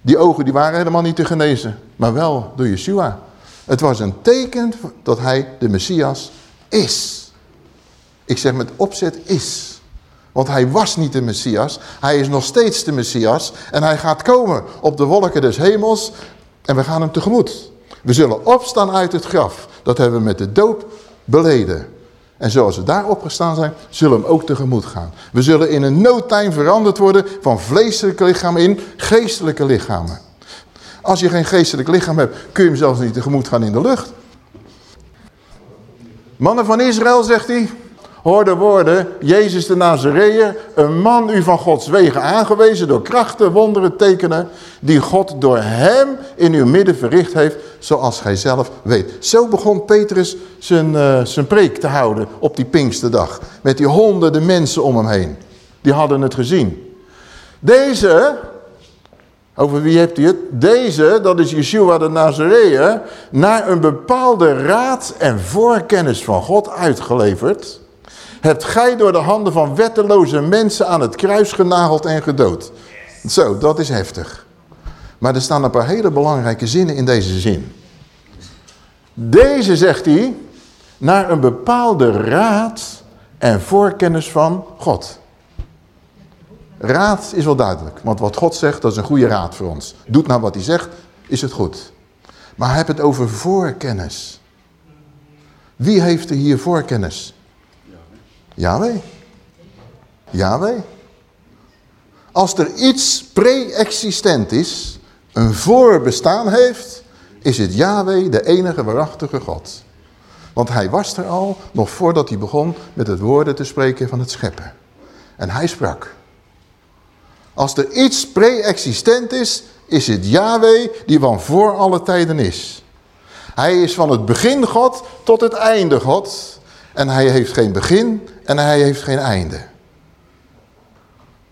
S1: Die ogen die waren helemaal niet te genezen. Maar wel door Yeshua. Het was een teken dat hij de Messias is. Ik zeg met opzet is. Want hij was niet de Messias. Hij is nog steeds de Messias. En hij gaat komen op de wolken des hemels. En we gaan hem tegemoet. We zullen opstaan uit het graf. Dat hebben we met de doop beleden. En zoals we daar opgestaan zijn, zullen we hem ook tegemoet gaan. We zullen in een no time veranderd worden van vleeselijke lichamen in geestelijke lichamen. Als je geen geestelijk lichaam hebt, kun je hem zelfs niet tegemoet gaan in de lucht. Mannen van Israël, zegt hij, hoor de woorden, Jezus de Nazareër, een man u van Gods wegen aangewezen door krachten, wonderen, tekenen, die God door hem in uw midden verricht heeft, zoals gij zelf weet. Zo begon Petrus zijn, uh, zijn preek te houden op die Pinksterdag, met die honderden mensen om hem heen. Die hadden het gezien. Deze, over wie hebt u het? Deze, dat is Yeshua de Nazareër, naar een bepaalde raad en voorkennis van God uitgeleverd, hebt gij door de handen van wetteloze mensen aan het kruis genageld en gedood. Zo, dat is heftig. Maar er staan een paar hele belangrijke zinnen in deze zin. Deze, zegt hij, naar een bepaalde raad en voorkennis van God. Raad is wel duidelijk, want wat God zegt, dat is een goede raad voor ons. Doet nou wat hij zegt, is het goed. Maar heb het over voorkennis. Wie heeft er hier voorkennis? Yahweh. Yahweh. Als er iets pre-existent is, een voorbestaan heeft, is het Yahweh de enige waarachtige God. Want hij was er al, nog voordat hij begon met het woorden te spreken van het scheppen. En hij sprak. Als er iets pre-existent is, is het Yahweh die van voor alle tijden is. Hij is van het begin God tot het einde God. En hij heeft geen begin en hij heeft geen einde.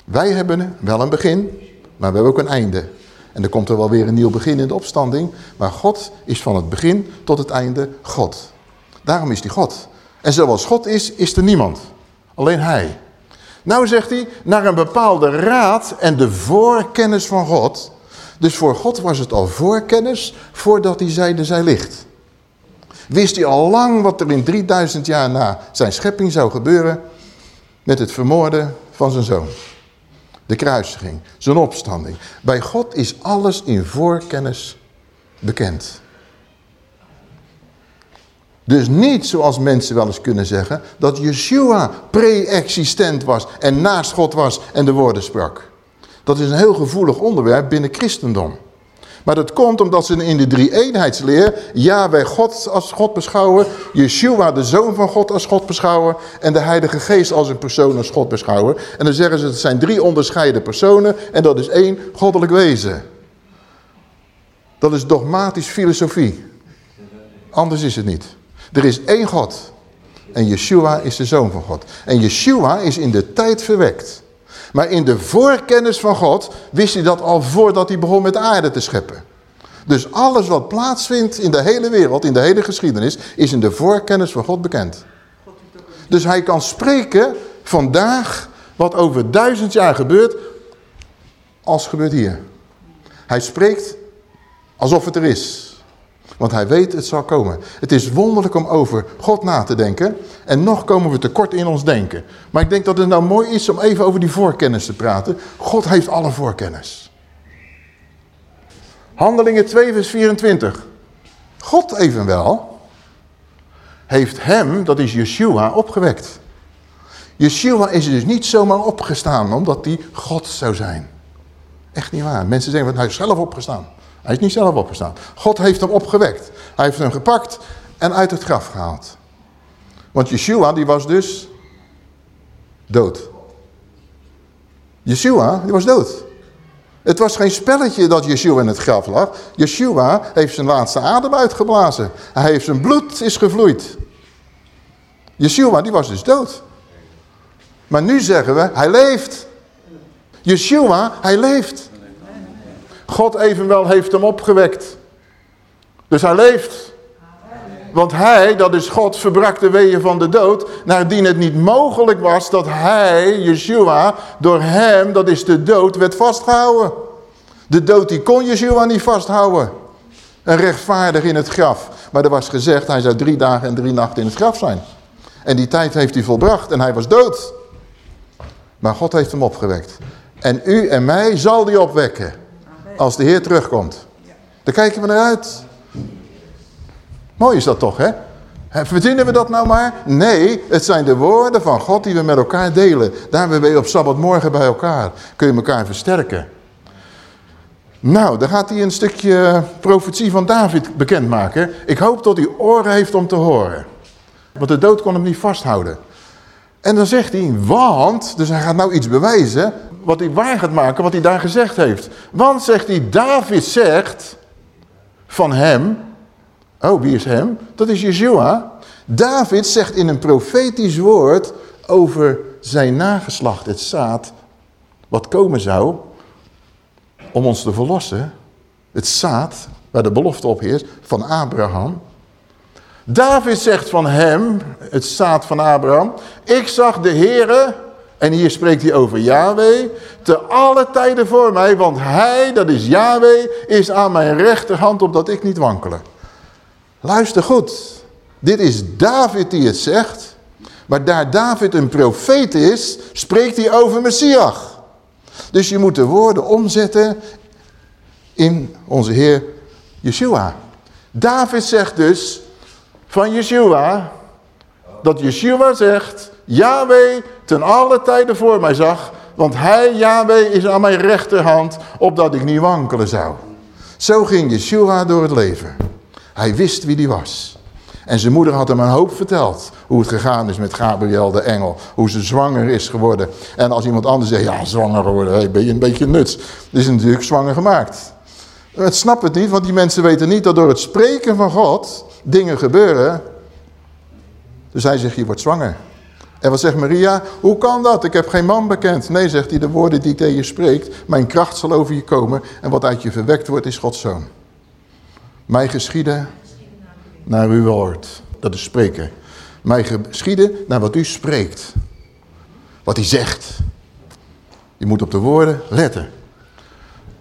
S1: Wij hebben wel een begin, maar we hebben ook een einde. En er komt er wel weer een nieuw begin in de opstanding. Maar God is van het begin tot het einde God. Daarom is hij God. En zoals God is, is er niemand. Alleen hij. Nou zegt hij, naar een bepaalde raad en de voorkennis van God. Dus voor God was het al voorkennis voordat hij zeide zij licht. Wist hij al lang wat er in 3000 jaar na zijn schepping zou gebeuren met het vermoorden van zijn zoon. De kruisiging, zijn opstanding. Bij God is alles in voorkennis bekend. Dus niet zoals mensen wel eens kunnen zeggen, dat Yeshua pre-existent was en naast God was en de woorden sprak. Dat is een heel gevoelig onderwerp binnen christendom. Maar dat komt omdat ze in de drie-eenheidsleer wij God als God beschouwen, Yeshua de Zoon van God als God beschouwen en de Heilige Geest als een persoon als God beschouwen. En dan zeggen ze het zijn drie onderscheiden personen en dat is één goddelijk wezen. Dat is dogmatisch filosofie. Anders is het niet. Er is één God. En Yeshua is de Zoon van God. En Yeshua is in de tijd verwekt. Maar in de voorkennis van God wist hij dat al voordat hij begon met de aarde te scheppen. Dus alles wat plaatsvindt in de hele wereld, in de hele geschiedenis, is in de voorkennis van God bekend. Dus hij kan spreken vandaag wat over duizend jaar gebeurt, als gebeurt hier. Hij spreekt alsof het er is. Want hij weet het zal komen. Het is wonderlijk om over God na te denken. En nog komen we tekort in ons denken. Maar ik denk dat het nou mooi is om even over die voorkennis te praten. God heeft alle voorkennis. Handelingen 2 vers 24. God evenwel heeft hem, dat is Yeshua, opgewekt. Yeshua is dus niet zomaar opgestaan omdat hij God zou zijn. Echt niet waar. Mensen zeggen, hij is zelf opgestaan. Hij is niet zelf opgestaan. God heeft hem opgewekt. Hij heeft hem gepakt en uit het graf gehaald. Want Yeshua die was dus dood. Yeshua die was dood. Het was geen spelletje dat Yeshua in het graf lag. Yeshua heeft zijn laatste adem uitgeblazen. Hij heeft zijn bloed is gevloeid. Yeshua die was dus dood. Maar nu zeggen we, hij leeft. Yeshua, hij leeft. God evenwel heeft hem opgewekt. Dus hij leeft. Want hij, dat is God, verbrak de weeën van de dood. Naardien het niet mogelijk was dat hij, Yeshua, door hem, dat is de dood, werd vastgehouden. De dood die kon Yeshua niet vasthouden. Een rechtvaardig in het graf. Maar er was gezegd, hij zou drie dagen en drie nachten in het graf zijn. En die tijd heeft hij volbracht en hij was dood. Maar God heeft hem opgewekt. En u en mij zal die opwekken. Als de Heer terugkomt. Daar kijken we naar uit. Mooi is dat toch, hè? Verdienen we dat nou maar? Nee, het zijn de woorden van God die we met elkaar delen. Daar ben we op Sabbatmorgen bij elkaar. Kun je elkaar versterken. Nou, dan gaat hij een stukje profetie van David bekendmaken. Ik hoop dat hij oren heeft om te horen. Want de dood kon hem niet vasthouden. En dan zegt hij, want, dus hij gaat nou iets bewijzen, wat hij waar gaat maken, wat hij daar gezegd heeft. Want, zegt hij, David zegt van hem, oh wie is hem? Dat is Yeshua. David zegt in een profetisch woord over zijn nageslacht, het zaad, wat komen zou om ons te verlossen. Het zaad, waar de belofte op heerst, van Abraham. David zegt van hem, het zaad van Abraham, ik zag de Heere, en hier spreekt hij over Yahweh, te alle tijden voor mij, want hij, dat is Yahweh, is aan mijn rechterhand, opdat ik niet wankelen. Luister goed, dit is David die het zegt, maar daar David een profeet is, spreekt hij over Messias. Dus je moet de woorden omzetten in onze Heer Yeshua. David zegt dus, van Yeshua, dat Yeshua zegt, Yahweh ten alle tijden voor mij zag, want hij, Yahweh, is aan mijn rechterhand, opdat ik niet wankelen zou. Zo ging Yeshua door het leven. Hij wist wie die was. En zijn moeder had hem een hoop verteld. Hoe het gegaan is met Gabriel de engel. Hoe ze zwanger is geworden. En als iemand anders zegt, ja zwanger geworden, hey, ben je een beetje nuts. Dan is natuurlijk zwanger gemaakt. Het snapt het niet, want die mensen weten niet dat door het spreken van God dingen gebeuren. Dus hij zegt, je wordt zwanger. En wat zegt Maria? Hoe kan dat? Ik heb geen man bekend. Nee, zegt hij, de woorden die tegen je spreekt. Mijn kracht zal over je komen. En wat uit je verwekt wordt, is Gods zoon. Mij geschieden naar uw woord. Dat is spreken. Mij geschieden naar wat u spreekt. Wat hij zegt. Je moet op de woorden letten.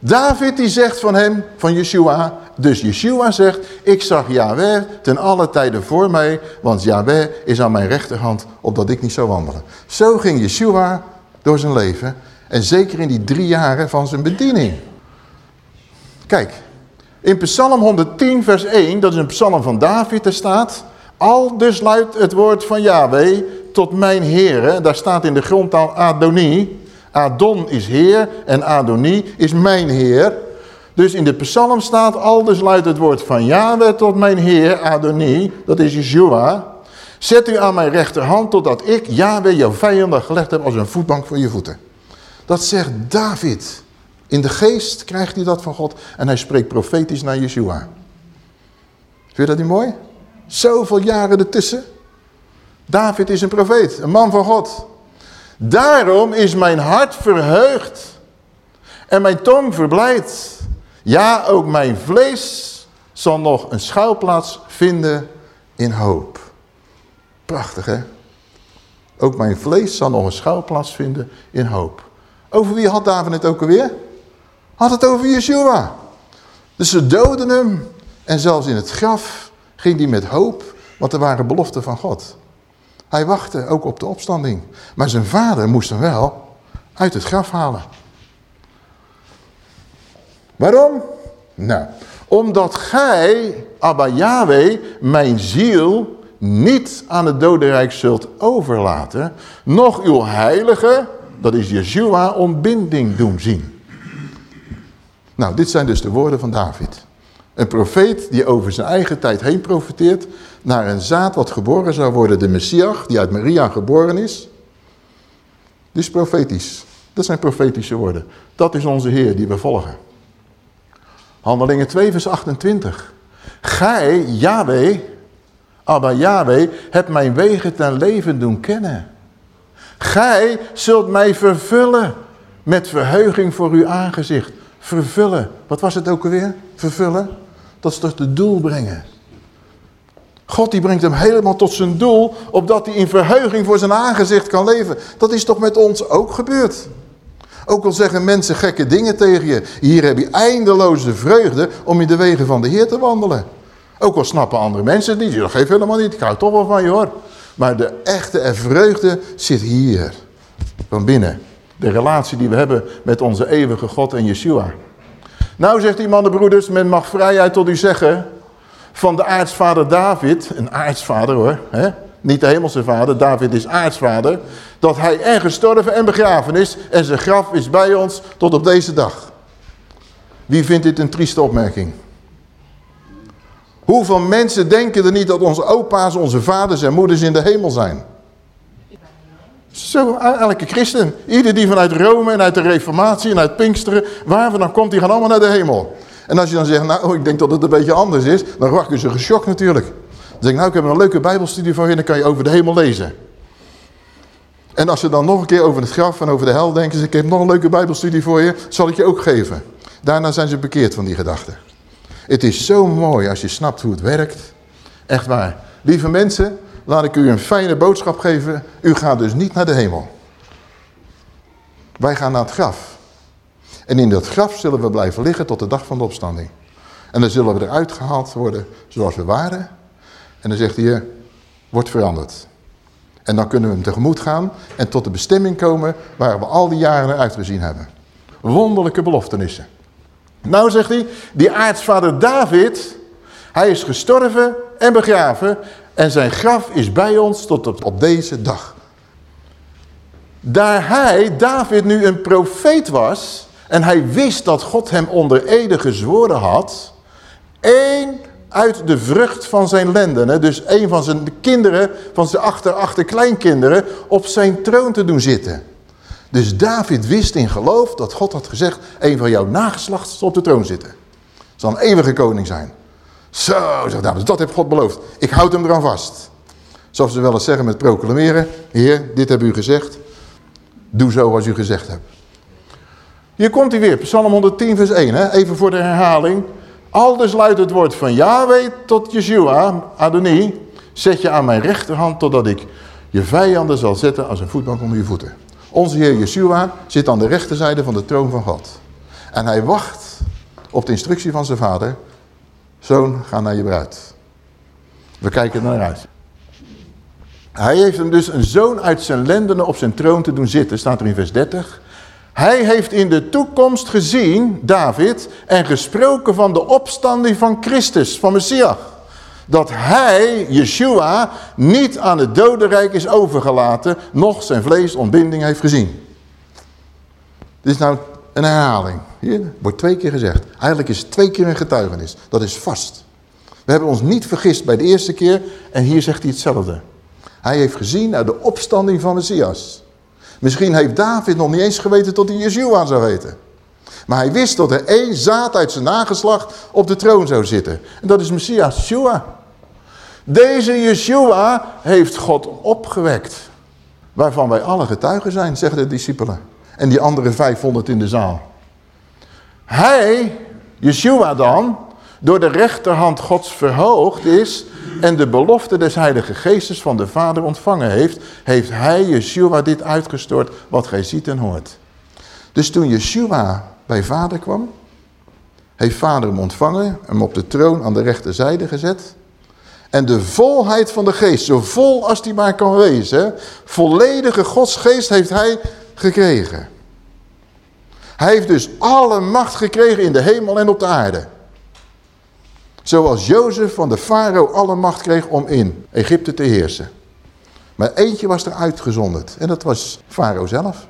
S1: David die zegt van hem, van Yeshua, dus Yeshua zegt, ik zag Yahweh ten alle tijden voor mij, want Yahweh is aan mijn rechterhand, opdat ik niet zou wandelen. Zo ging Yeshua door zijn leven en zeker in die drie jaren van zijn bediening. Kijk, in Psalm 110 vers 1, dat is een psalm van David, er staat, al dus luidt het woord van Yahweh tot mijn heren, daar staat in de grondtaal Adonie, Adon is heer en Adonie is mijn heer. Dus in de psalm staat, al dus luidt het woord van Yahweh tot mijn heer, Adonie, dat is Yeshua. Zet u aan mijn rechterhand totdat ik, Yahweh, jouw vijanden gelegd heb als een voetbank voor je voeten. Dat zegt David. In de geest krijgt hij dat van God en hij spreekt profetisch naar Yeshua. Vind je dat niet mooi? Zoveel jaren ertussen. David is een profeet, een man van God. Daarom is mijn hart verheugd en mijn tong verblijd. Ja, ook mijn vlees zal nog een schuilplaats vinden in hoop. Prachtig, hè? Ook mijn vlees zal nog een schuilplaats vinden in hoop. Over wie had David het ook alweer? Had het over Yeshua. Dus ze doden hem. En zelfs in het graf ging hij met hoop. Want er waren beloften van God. Hij wachtte ook op de opstanding. Maar zijn vader moest hem wel uit het graf halen. Waarom? Nou, omdat gij, Abba Yahweh, mijn ziel niet aan het dodenrijk zult overlaten, nog uw heilige, dat is Yeshua, ontbinding doen zien. Nou, dit zijn dus de woorden van David. Een profeet die over zijn eigen tijd heen profeteert naar een zaad wat geboren zou worden, de Messias, die uit Maria geboren is. Dus profetisch. Dat zijn profetische woorden. Dat is onze Heer die we volgen. Handelingen 2 vers 28. Gij, Yahweh, Abba Yahweh, hebt mijn wegen ten leven doen kennen. Gij zult mij vervullen met verheuging voor uw aangezicht. Vervullen. Wat was het ook alweer? Vervullen. Dat is toch het doel brengen. God die brengt hem helemaal tot zijn doel, opdat hij in verheuging voor zijn aangezicht kan leven. Dat is toch met ons ook gebeurd. Ook al zeggen mensen gekke dingen tegen je. Hier heb je eindeloze vreugde om in de wegen van de Heer te wandelen. Ook al snappen andere mensen het niet. Dat geeft helemaal niet. Ik hou toch wel van je hoor. Maar de echte vreugde zit hier. Van binnen. De relatie die we hebben met onze eeuwige God en Yeshua. Nou zegt die broeders, men mag vrijheid tot u zeggen van de aartsvader David, een aartsvader hoor, hè? niet de hemelse vader, David is aartsvader, dat hij en gestorven en begraven is en zijn graf is bij ons tot op deze dag. Wie vindt dit een trieste opmerking? Hoeveel mensen denken er niet dat onze opa's, onze vaders en moeders in de hemel zijn? Zo, elke christen. Ieder die vanuit Rome en uit de reformatie en uit Pinksteren, waar dan komt, die gaan allemaal naar de hemel. En als je dan zegt, nou, ik denk dat het een beetje anders is, dan raak je ze geschokt natuurlijk. Dan zeg ik, nou, ik heb een leuke bijbelstudie voor je, dan kan je over de hemel lezen. En als ze dan nog een keer over het graf en over de hel denken, ze, ik heb nog een leuke bijbelstudie voor je, zal ik je ook geven. Daarna zijn ze bekeerd van die gedachten. Het is zo mooi als je snapt hoe het werkt. Echt waar. Lieve mensen, laat ik u een fijne boodschap geven. U gaat dus niet naar de hemel. Wij gaan naar het graf. En in dat graf zullen we blijven liggen tot de dag van de opstanding. En dan zullen we eruit gehaald worden zoals we waren. En dan zegt hij, wordt veranderd. En dan kunnen we hem tegemoet gaan en tot de bestemming komen waar we al die jaren naar uitgezien hebben. Wonderlijke beloftenissen. Nou zegt hij, die aartsvader David, hij is gestorven en begraven en zijn graf is bij ons tot op, deze dag. Daar hij, David, nu een profeet was en hij wist dat God hem onder ede gezworen had, één uit de vrucht van zijn lenden, dus een van zijn kinderen, van zijn achter, achterkleinkinderen, op zijn troon te doen zitten. Dus David wist in geloof dat God had gezegd, een van jouw nageslacht zal op de troon zitten. Zal een eeuwige koning zijn. Zo, zegt David, dat heeft God beloofd. Ik houd hem eraan vast. Zoals ze wel eens zeggen met proclameren. Heer, dit heb u gezegd. Doe zo als u gezegd hebt. Hier komt hij weer, Psalm 110 vers 1. Hè? Even voor de herhaling. Aldus luidt het woord van Yahweh tot Yeshua, Adonai. Zet je aan mijn rechterhand totdat ik je vijanden zal zetten als een voetbank onder je voeten. Onze Heer Yeshua zit aan de rechterzijde van de troon van God. En hij wacht op de instructie van zijn vader. Zoon, ga naar je bruid. We kijken naar uit. Hij heeft hem dus een zoon uit zijn lendenen op zijn troon te doen zitten, staat er in vers 30. Hij heeft in de toekomst gezien, David, en gesproken van de opstanding van Christus, van Messias dat hij, Yeshua, niet aan het dodenrijk is overgelaten, nog zijn vlees ontbinding heeft gezien. Dit is nou een herhaling. Hier wordt twee keer gezegd. Eigenlijk is het twee keer een getuigenis. Dat is vast. We hebben ons niet vergist bij de eerste keer en hier zegt hij hetzelfde. Hij heeft gezien naar de opstanding van Messias. Misschien heeft David nog niet eens geweten tot hij Yeshua zou weten. Maar hij wist dat er één zaad uit zijn nageslacht op de troon zou zitten. En dat is Messias, Yeshua. Deze Yeshua heeft God opgewekt. Waarvan wij alle getuigen zijn, zeggen de discipelen. En die andere 500 in de zaal. Hij, Yeshua dan, door de rechterhand Gods verhoogd is en de belofte des Heilige Geestes van de Vader ontvangen heeft, heeft hij, Yeshua, dit uitgestort wat gij ziet en hoort. Dus toen Yeshua bij Vader kwam, heeft Vader hem ontvangen, hem op de troon aan de rechterzijde gezet. En de volheid van de geest, zo vol als die maar kan wezen, volledige Gods geest heeft hij gekregen. Hij heeft dus alle macht gekregen in de hemel en op de aarde. Zoals Jozef van de farao alle macht kreeg om in Egypte te heersen. Maar eentje was er uitgezonderd en dat was farao zelf.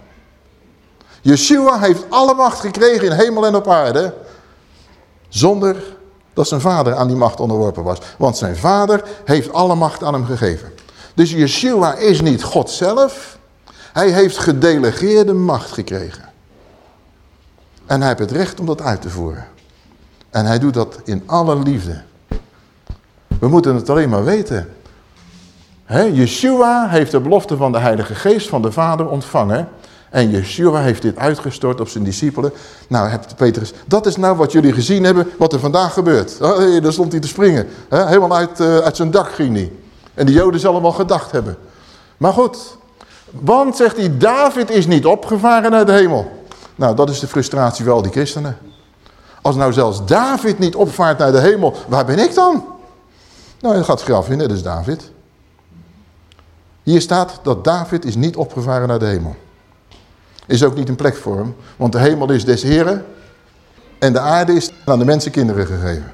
S1: Yeshua heeft alle macht gekregen in hemel en op aarde. Zonder dat zijn vader aan die macht onderworpen was. Want zijn vader heeft alle macht aan hem gegeven. Dus Yeshua is niet God zelf. Hij heeft gedelegeerde macht gekregen. En hij heeft het recht om dat uit te voeren. En hij doet dat in alle liefde. We moeten het alleen maar weten. He, Yeshua heeft de belofte van de Heilige Geest van de Vader ontvangen. En Yeshua heeft dit uitgestort op zijn discipelen. Nou, Petrus, dat is nou wat jullie gezien hebben, wat er vandaag gebeurt. Oh, daar stond hij te springen. helemaal uit, uh, uit zijn dak ging hij. En de joden zullen wel gedacht hebben. Maar goed, want, zegt hij, David is niet opgevaren naar de hemel. Nou, dat is de frustratie van al die christenen. Als nou zelfs David niet opvaart naar de hemel, waar ben ik dan? Nou, hij gaat graf in, dat is David. Hier staat dat David is niet opgevaren naar de hemel. Is ook niet een plek voor hem, want de hemel is des Heren en de aarde is aan de mensenkinderen gegeven.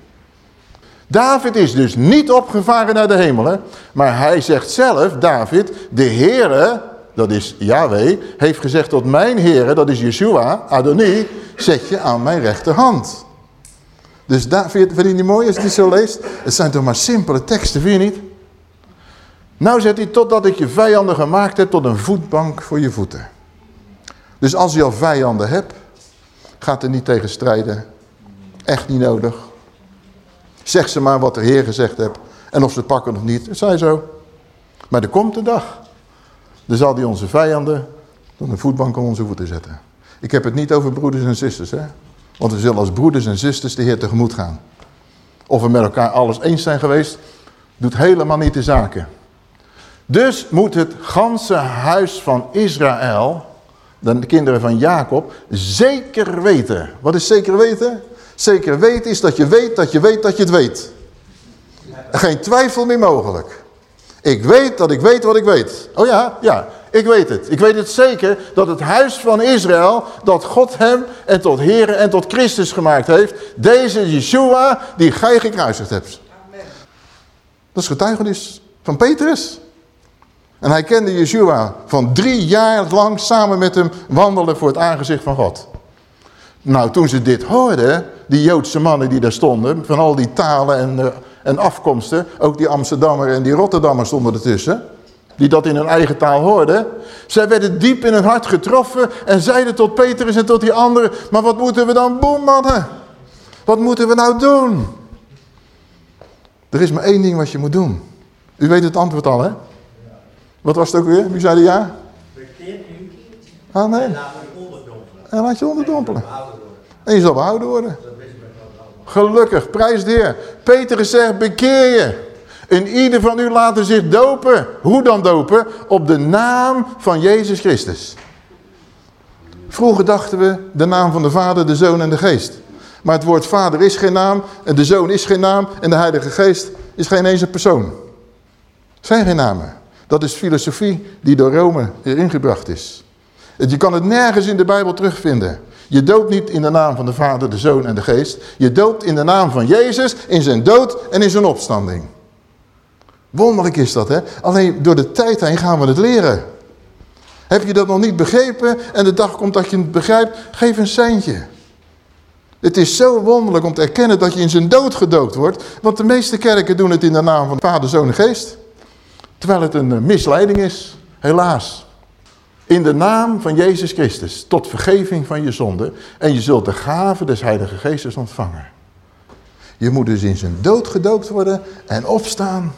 S1: David is dus niet opgevaren naar de hemel, hè? maar hij zegt zelf, David, de Heere, dat is Yahweh, heeft gezegd tot mijn Heere, dat is Yeshua, Adonai, zet je aan mijn rechterhand. Dus daar, vind je, het niet mooi als je dit zo leest? Het zijn toch maar simpele teksten, vind je niet? Nou zegt hij, totdat ik je vijanden gemaakt heb tot een voetbank voor je voeten. Dus als je al vijanden hebt, gaat er niet tegen strijden. Echt niet nodig. Zeg ze maar wat de Heer gezegd hebt. En of ze het pakken of niet, zij zo. Maar er komt een dag. Dan zal hij onze vijanden tot een voetbank aan onze voeten zetten. Ik heb het niet over broeders en zusters. Hè? Want we zullen als broeders en zusters de Heer tegemoet gaan. Of we met elkaar alles eens zijn geweest, doet helemaal niet de zaken. Dus moet het ganse huis van Israël, de kinderen van Jacob, zeker weten. Wat is zeker weten? Zeker weten is dat je weet dat je weet dat je het weet. Geen twijfel meer mogelijk. Ik weet dat ik weet wat ik weet. Oh ja, ja, ik weet het. Ik weet het zeker dat het huis van Israël, dat God hem en tot Heer en tot Christus gemaakt heeft. Deze Yeshua die gij gekruisigd hebt. Amen. Dat is getuigenis van Petrus. En hij kende Yeshua van drie jaar lang samen met hem wandelen voor het aangezicht van God. Nou, toen ze dit hoorden, die Joodse mannen die daar stonden, van al die talen en, uh, en afkomsten, ook die Amsterdammer en die Rotterdammer stonden ertussen, die dat in hun eigen taal hoorden. Zij werden diep in hun hart getroffen en zeiden tot Petrus en tot die anderen, maar wat moeten we dan doen, mannen? Wat moeten we nou doen? Er is maar één ding wat je moet doen. U weet het antwoord al, hè? Wat was het ook weer? Wie zei ja? Bekeert u. Amen. En laat je onderdompelen. En laat je onderdompelen. En je zal behouden worden. Gelukkig, prijs de Heer. Peter zegt, bekeer je. En ieder van u laten zich dopen. Hoe dan dopen? Op de naam van Jezus Christus. Vroeger dachten we de naam van de Vader, de Zoon en de Geest. Maar het woord Vader is geen naam, en de Zoon is geen naam, en de Heilige Geest is geen eens een persoon. zijn geen namen. Dat is filosofie die door Rome erin gebracht is. Je kan het nergens in de Bijbel terugvinden. Je doopt niet in de naam van de Vader, de Zoon en de Geest. Je doopt in de naam van Jezus, in zijn dood en in zijn opstanding. Wonderlijk is dat, hè? Alleen door de tijd heen gaan we het leren. Heb je dat nog niet begrepen en de dag komt dat je het begrijpt, geef een seintje. Het is zo wonderlijk om te erkennen dat je in zijn dood gedoopt wordt. Want de meeste kerken doen het in de naam van Vader, Zoon en Geest. Terwijl het een misleiding is, helaas. In de naam van Jezus Christus, tot vergeving van je zonde. En je zult de gave des Heilige Geestes ontvangen. Je moet dus in zijn dood gedoopt worden en opstaan.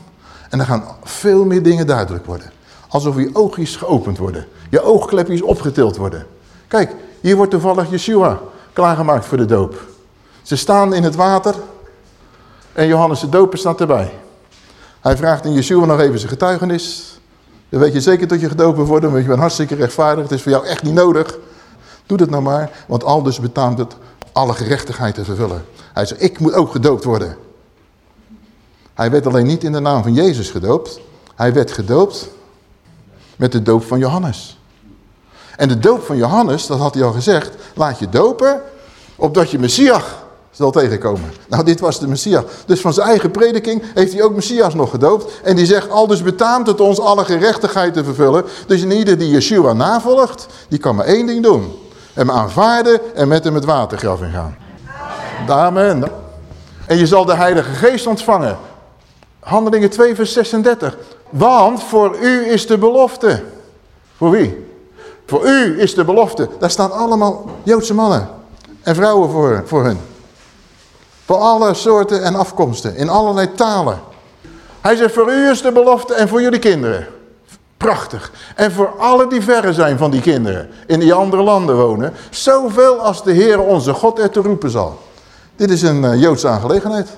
S1: En dan gaan veel meer dingen duidelijk worden. Alsof je oogjes geopend worden. Je oogklepjes opgetild worden. Kijk, hier wordt toevallig Yeshua klaargemaakt voor de doop. Ze staan in het water. En Johannes de Doper staat erbij. Hij vraagt in Yeshua nog even zijn getuigenis. Dan weet je zeker dat je gedopen wordt, want je bent hartstikke rechtvaardig. Het is voor jou echt niet nodig. Doe dat nou maar, want aldus betaamt het alle gerechtigheid te vervullen. Hij zegt, ik moet ook gedoopt worden. Hij werd alleen niet in de naam van Jezus gedoopt. Hij werd gedoopt met de doop van Johannes. En de doop van Johannes, dat had hij al gezegd, laat je dopen, opdat je Messias zal tegenkomen. Nou, dit was de Messias. Dus van zijn eigen prediking heeft hij ook Messias nog gedoopt. En die zegt, al dus betaamt het ons alle gerechtigheid te vervullen. Dus in ieder die Yeshua navolgt, die kan maar één ding doen. Hem aanvaarden en met hem het watergraf ingaan. Amen. En je zal de heilige geest ontvangen. Handelingen 2 vers 36. Want voor u is de belofte. Voor wie? Voor u is de belofte. Daar staan allemaal Joodse mannen en vrouwen voor, voor hun. Voor alle soorten en afkomsten, in allerlei talen. Hij zegt, voor u is de belofte en voor jullie kinderen. Prachtig. En voor alle die verre zijn van die kinderen, in die andere landen wonen, zoveel als de Heer onze God er te roepen zal. Dit is een uh, Joodse aangelegenheid.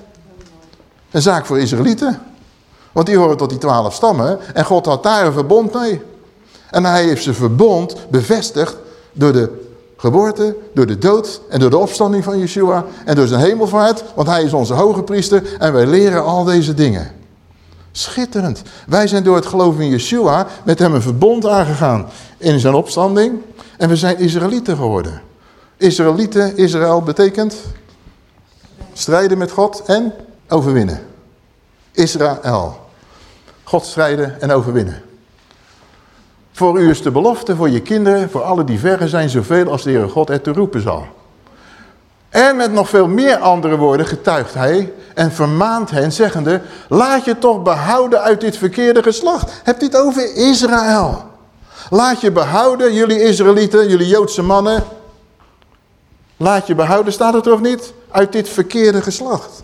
S1: Een zaak voor Israëlieten. Want die horen tot die twaalf stammen. En God had daar een verbond mee. En hij heeft zijn verbond bevestigd door de geboorte, door de dood en door de opstanding van Yeshua. En door zijn hemelvaart, want hij is onze hoge priester. En wij leren al deze dingen. Schitterend. Wij zijn door het geloof in Yeshua met hem een verbond aangegaan in zijn opstanding. En we zijn Israëlieten geworden. Israëlieten, Israël betekent strijden met God en overwinnen. Israël. God strijden en overwinnen. Voor u is de belofte voor je kinderen, voor alle die verre zijn, zoveel als de Heere God er te roepen zal. En met nog veel meer andere woorden getuigt hij en vermaant hen, zeggende, laat je toch behouden uit dit verkeerde geslacht. Hebt dit over Israël. Laat je behouden, jullie Israëlieten, jullie Joodse mannen. Laat je behouden, staat het er of niet? Uit dit verkeerde geslacht.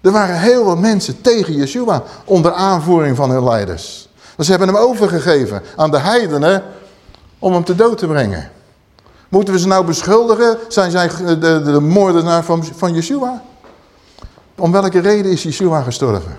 S1: Er waren heel wat mensen tegen Yeshua onder aanvoering van hun leiders. Ze hebben hem overgegeven aan de heidenen om hem te dood te brengen. Moeten we ze nou beschuldigen? Zijn zij de, de, de moordenaar van, van Yeshua? Om welke reden is Yeshua gestorven?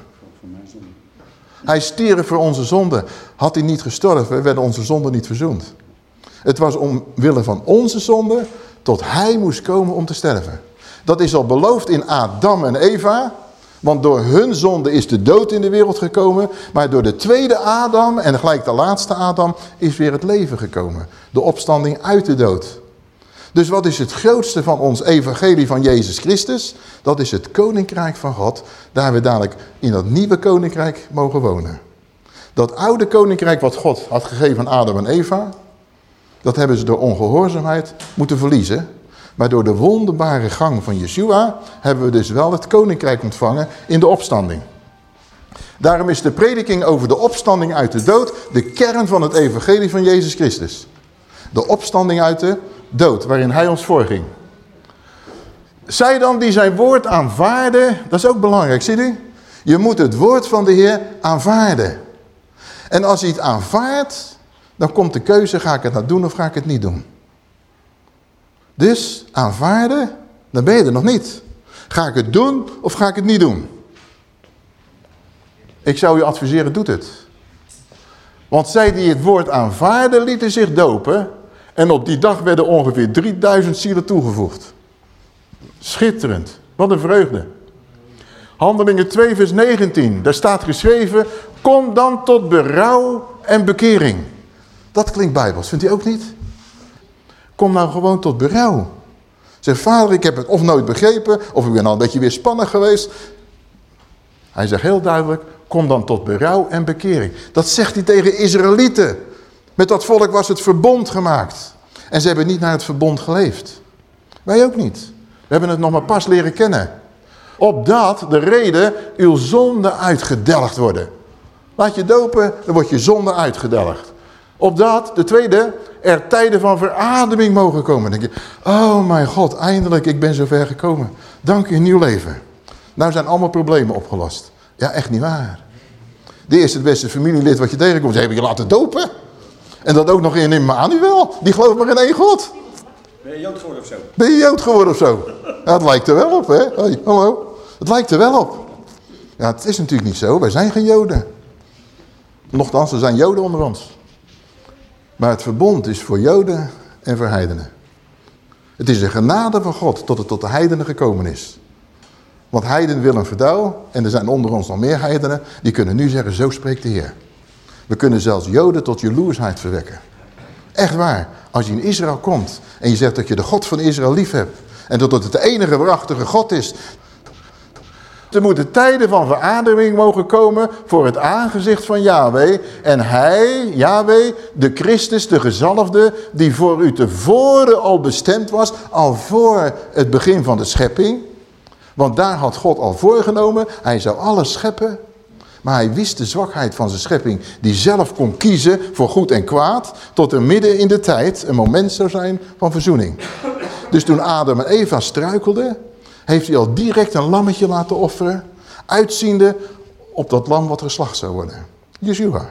S1: Hij stierf voor onze zonde. Had hij niet gestorven, werden onze zonden niet verzoend. Het was omwille van onze zonde tot hij moest komen om te sterven. Dat is al beloofd in Adam en Eva. Want door hun zonde is de dood in de wereld gekomen. Maar door de tweede Adam en gelijk de laatste Adam is weer het leven gekomen. De opstanding uit de dood. Dus wat is het grootste van ons evangelie van Jezus Christus? Dat is het koninkrijk van God. Daar we dadelijk in dat nieuwe koninkrijk mogen wonen. Dat oude koninkrijk wat God had gegeven aan Adam en Eva. Dat hebben ze door ongehoorzaamheid moeten verliezen. Maar door de wonderbare gang van Yeshua hebben we dus wel het koninkrijk ontvangen in de opstanding. Daarom is de prediking over de opstanding uit de dood de kern van het evangelie van Jezus Christus. De opstanding uit de dood, waarin hij ons voorging. Zij dan die zijn woord aanvaarden, dat is ook belangrijk, ziet u? Je moet het woord van de Heer aanvaarden. En als hij het aanvaardt, dan komt de keuze, ga ik het nou doen of ga ik het niet doen? Dus aanvaarden, dan ben je er nog niet. Ga ik het doen of ga ik het niet doen? Ik zou u adviseren, doet het. Want zij die het woord aanvaarden, lieten zich dopen. En op die dag werden ongeveer 3000 zielen toegevoegd. Schitterend. Wat een vreugde. Handelingen 2 vers 19. Daar staat geschreven, kom dan tot berouw en bekering. Dat klinkt bijbels, vindt u ook niet? Kom nou gewoon tot berouw. Zeg, vader, ik heb het of nooit begrepen, of ik ben al een beetje weer spannend geweest. Hij zegt heel duidelijk, kom dan tot berouw en bekering. Dat zegt hij tegen Israëlieten. Met dat volk was het verbond gemaakt. En ze hebben niet naar het verbond geleefd. Wij ook niet. We hebben het nog maar pas leren kennen. Opdat de reden uw zonde uitgedelgd worden. Laat je dopen, dan wordt je zonde uitgedelgd. Opdat, de tweede, er tijden van verademing mogen komen. Dan denk je, oh mijn God, eindelijk, ik ben zover gekomen. Dank u, nieuw leven. Nou zijn allemaal problemen opgelost. Ja, echt niet waar. De eerste het beste familielid wat je tegenkomt, ze hebben je laten dopen. En dat ook nog in Emmanuel. Die gelooft maar in één God.
S2: Ben je Jood geworden of zo?
S1: Ben je Jood geworden of zo? Ja, het lijkt er wel op, hè? Hey, hallo. Het lijkt er wel op. Ja, het is natuurlijk niet zo. Wij zijn geen joden. Nochtans, er zijn joden onder ons. Maar het verbond is voor joden en voor heidenen. Het is de genade van God tot het tot de heidenen gekomen is. Want heiden willen verdouw en er zijn onder ons nog meer heidenen. Die kunnen nu zeggen, zo spreekt de Heer. We kunnen zelfs joden tot jaloersheid verwekken. Echt waar. Als je in Israël komt en je zegt dat je de God van Israël lief hebt. En dat het de enige waarachtige God is. Er moeten tijden van verademing mogen komen voor het aangezicht van Yahweh. En hij, Yahweh, de Christus, de gezalfde, die voor u tevoren al bestemd was, al voor het begin van de schepping. Want daar had God al voorgenomen, hij zou alles scheppen. Maar hij wist de zwakheid van zijn schepping, die zelf kon kiezen voor goed en kwaad, tot er midden in de tijd een moment zou zijn van verzoening. Dus toen Adam en Eva struikelden, heeft hij al direct een lammetje laten offeren, uitziende op dat lam wat geslacht zou worden. Yeshua.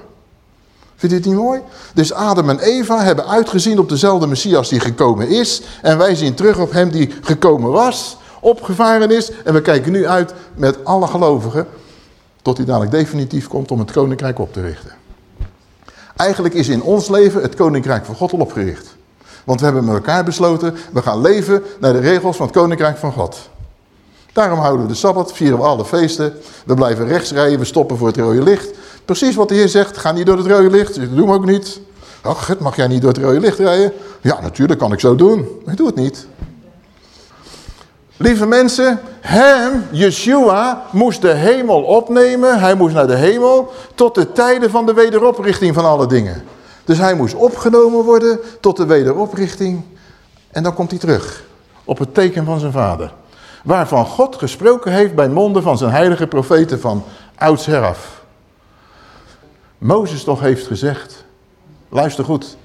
S1: Vindt u het niet mooi? Dus Adam en Eva hebben uitgezien op dezelfde Messias die gekomen is. En wij zien terug op hem die gekomen was, opgevaren is. En we kijken nu uit met alle gelovigen tot hij dadelijk definitief komt om het koninkrijk op te richten. Eigenlijk is in ons leven het koninkrijk van God al opgericht. Want we hebben met elkaar besloten, we gaan leven naar de regels van het koninkrijk van God. Daarom houden we de Sabbat, vieren we alle feesten. We blijven rechts rijden, we stoppen voor het rode licht. Precies wat de Heer zegt, ga niet door het rode licht. Dat doen we ook niet. Ach, mag jij niet door het rode licht rijden? Ja, natuurlijk kan ik zo doen. Maar doe het niet. Lieve mensen, hem, Yeshua, moest de hemel opnemen. Hij moest naar de hemel tot de tijden van de wederoprichting van alle dingen. Dus hij moest opgenomen worden tot de wederoprichting. En dan komt hij terug op het teken van zijn vader. Waarvan God gesproken heeft bij monden van zijn heilige profeten van oudsher af. Mozes toch heeft gezegd, luister goed.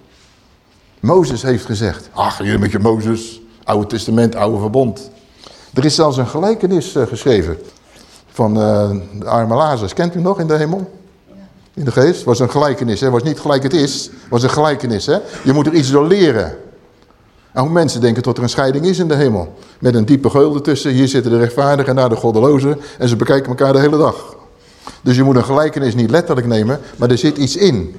S1: Mozes heeft gezegd, ach jullie met je Mozes, oude testament, oude verbond. Er is zelfs een gelijkenis uh, geschreven van uh, de arme Lazarus. Kent u nog in de hemel? In de geest? was een gelijkenis. Het was niet gelijk het is. was een gelijkenis. Hè? Je moet er iets door leren. Ook mensen denken dat er een scheiding is in de hemel. Met een diepe geul ertussen. Hier zitten de rechtvaardigen en daar de goddelozen. En ze bekijken elkaar de hele dag. Dus je moet een gelijkenis niet letterlijk nemen. Maar er zit iets in.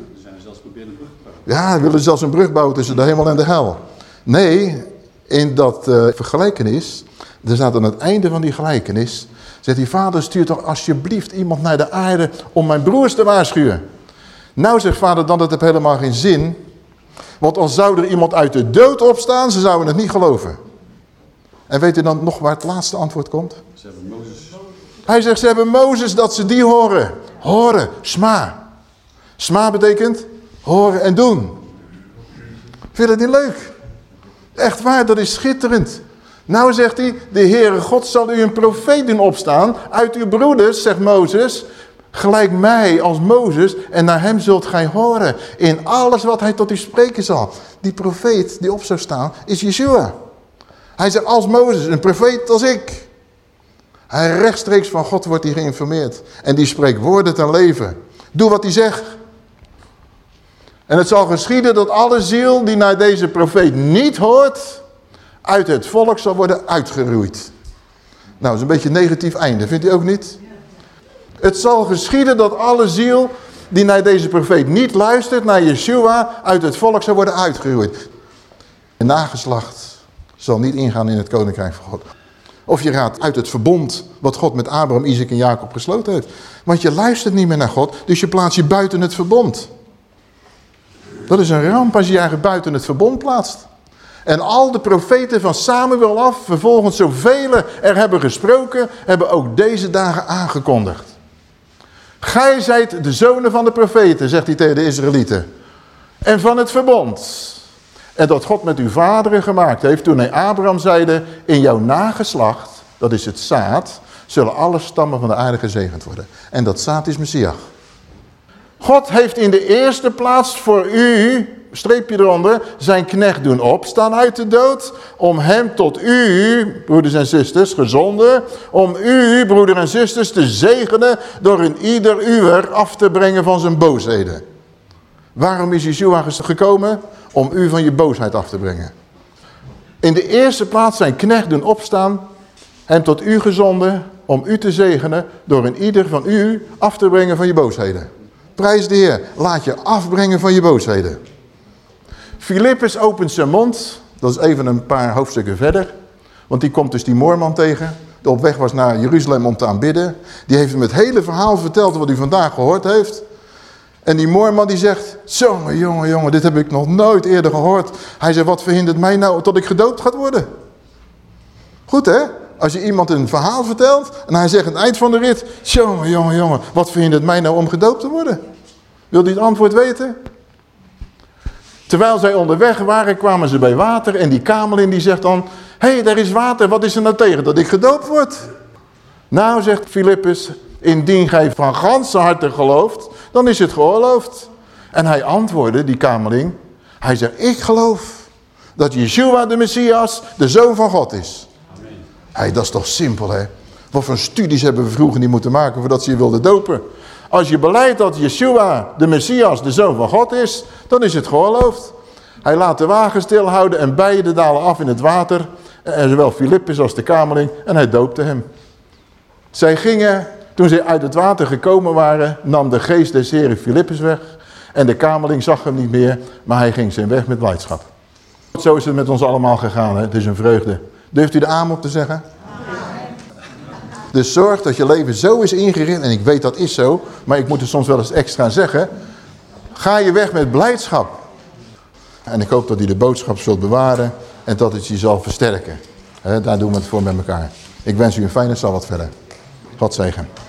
S1: Ja, willen zelfs een brug bouwen tussen de hemel en de hel. Nee, in dat uh, vergelijkenis er staat aan het einde van die gelijkenis, zegt die vader stuur toch alsjeblieft iemand naar de aarde om mijn broers te waarschuwen. Nou zegt vader dan, dat heb helemaal geen zin. Want als zou er iemand uit de dood opstaan, ze zouden het niet geloven. En weet u dan nog waar het laatste antwoord komt? Ze hebben Mozes. Hij zegt, ze hebben Mozes dat ze die horen. Horen, sma. Sma betekent horen en doen. Vind je dat niet leuk? Echt waar, dat is schitterend. Nou zegt hij, de Heere God zal u een profeet doen opstaan uit uw broeders, zegt Mozes, gelijk mij als Mozes en naar hem zult gij horen in alles wat hij tot u spreken zal. Die profeet die op zou staan is Yeshua. Hij zegt als Mozes, een profeet als ik. Hij rechtstreeks van God wordt hij geïnformeerd. En die spreekt woorden ten leven. Doe wat hij zegt. En het zal geschieden dat alle ziel die naar deze profeet niet hoort uit het volk zal worden uitgeroeid. Nou, dat is een beetje een negatief einde, vindt u ook niet? Het zal geschieden dat alle ziel die naar deze profeet niet luistert, naar Yeshua, uit het volk zal worden uitgeroeid. De nageslacht zal niet ingaan in het koninkrijk van God. Of je gaat uit het verbond wat God met Abraham, Isaac en Jacob gesloten heeft. Want je luistert niet meer naar God, dus je plaatst je buiten het verbond. Dat is een ramp als je je eigenlijk buiten het verbond plaatst. En al de profeten van Samuel af, vervolgens zoveel er hebben gesproken, hebben ook deze dagen aangekondigd. Gij zijt de zonen van de profeten, zegt hij tegen de Israëlieten. En van het verbond. En dat God met uw vaderen gemaakt heeft toen hij Abraham zeide, in jouw nageslacht, dat is het zaad, zullen alle stammen van de aarde gezegend worden. En dat zaad is Messias. God heeft in de eerste plaats voor u streepje eronder, zijn knecht doen opstaan uit de dood, om hem tot u, broeders en zusters, gezonden, om u, broeders en zusters, te zegenen door een ieder uur af te brengen van zijn boosheden. Waarom is Yeshua gekomen? Om u van je boosheid af te brengen. In de eerste plaats zijn knecht doen opstaan, hem tot u gezonden, om u te zegenen door een ieder van u af te brengen van je boosheden. Prijs de Heer, laat je afbrengen van je boosheden. Filippus opent zijn mond, dat is even een paar hoofdstukken verder. Want die komt dus die moorman tegen, die op weg was naar Jeruzalem om te aanbidden. Die heeft hem het hele verhaal verteld wat hij vandaag gehoord heeft. En die moorman die zegt, jongen, jongen, jongen, dit heb ik nog nooit eerder gehoord. Hij zegt, wat verhindert mij nou tot ik gedoopt gaat worden? Goed hè? Als je iemand een verhaal vertelt en hij zegt aan het eind van de rit, jongen, jongen, jongen, wat verhindert mij nou om gedoopt te worden? Wil hij het antwoord weten? Terwijl zij onderweg waren, kwamen ze bij water en die kamelin die zegt dan, hé, hey, daar is water, wat is er nou tegen dat ik gedoopt word? Nou, zegt Filippus, indien gij van ganse harte gelooft, dan is het geoorloofd. En hij antwoordde, die kameling, hij zegt, ik geloof dat Yeshua de Messias de Zoon van God is. Hey, dat is toch simpel, hè? Wat voor studies hebben we vroeger niet moeten maken voordat ze je wilden dopen? Als je beleidt dat Yeshua de Messias de Zoon van God is, dan is het geoorloofd. Hij laat de wagen stilhouden en beide dalen af in het water. En zowel Filippus als de kameling. En hij doopte hem. Zij gingen toen ze uit het water gekomen waren, nam de geest des heren Filippus weg. En de kamerling zag hem niet meer, maar hij ging zijn weg met blijdschap. Zo is het met ons allemaal gegaan. Hè? Het is een vreugde. Durft u de amen op te zeggen? Dus zorg dat je leven zo is ingericht, en ik weet dat is zo, maar ik moet het soms wel eens extra zeggen. Ga je weg met blijdschap. En ik hoop dat u de boodschap zult bewaren en dat het je zal versterken. daar doen we het voor met elkaar. Ik wens u een fijne wat verder. God zegen.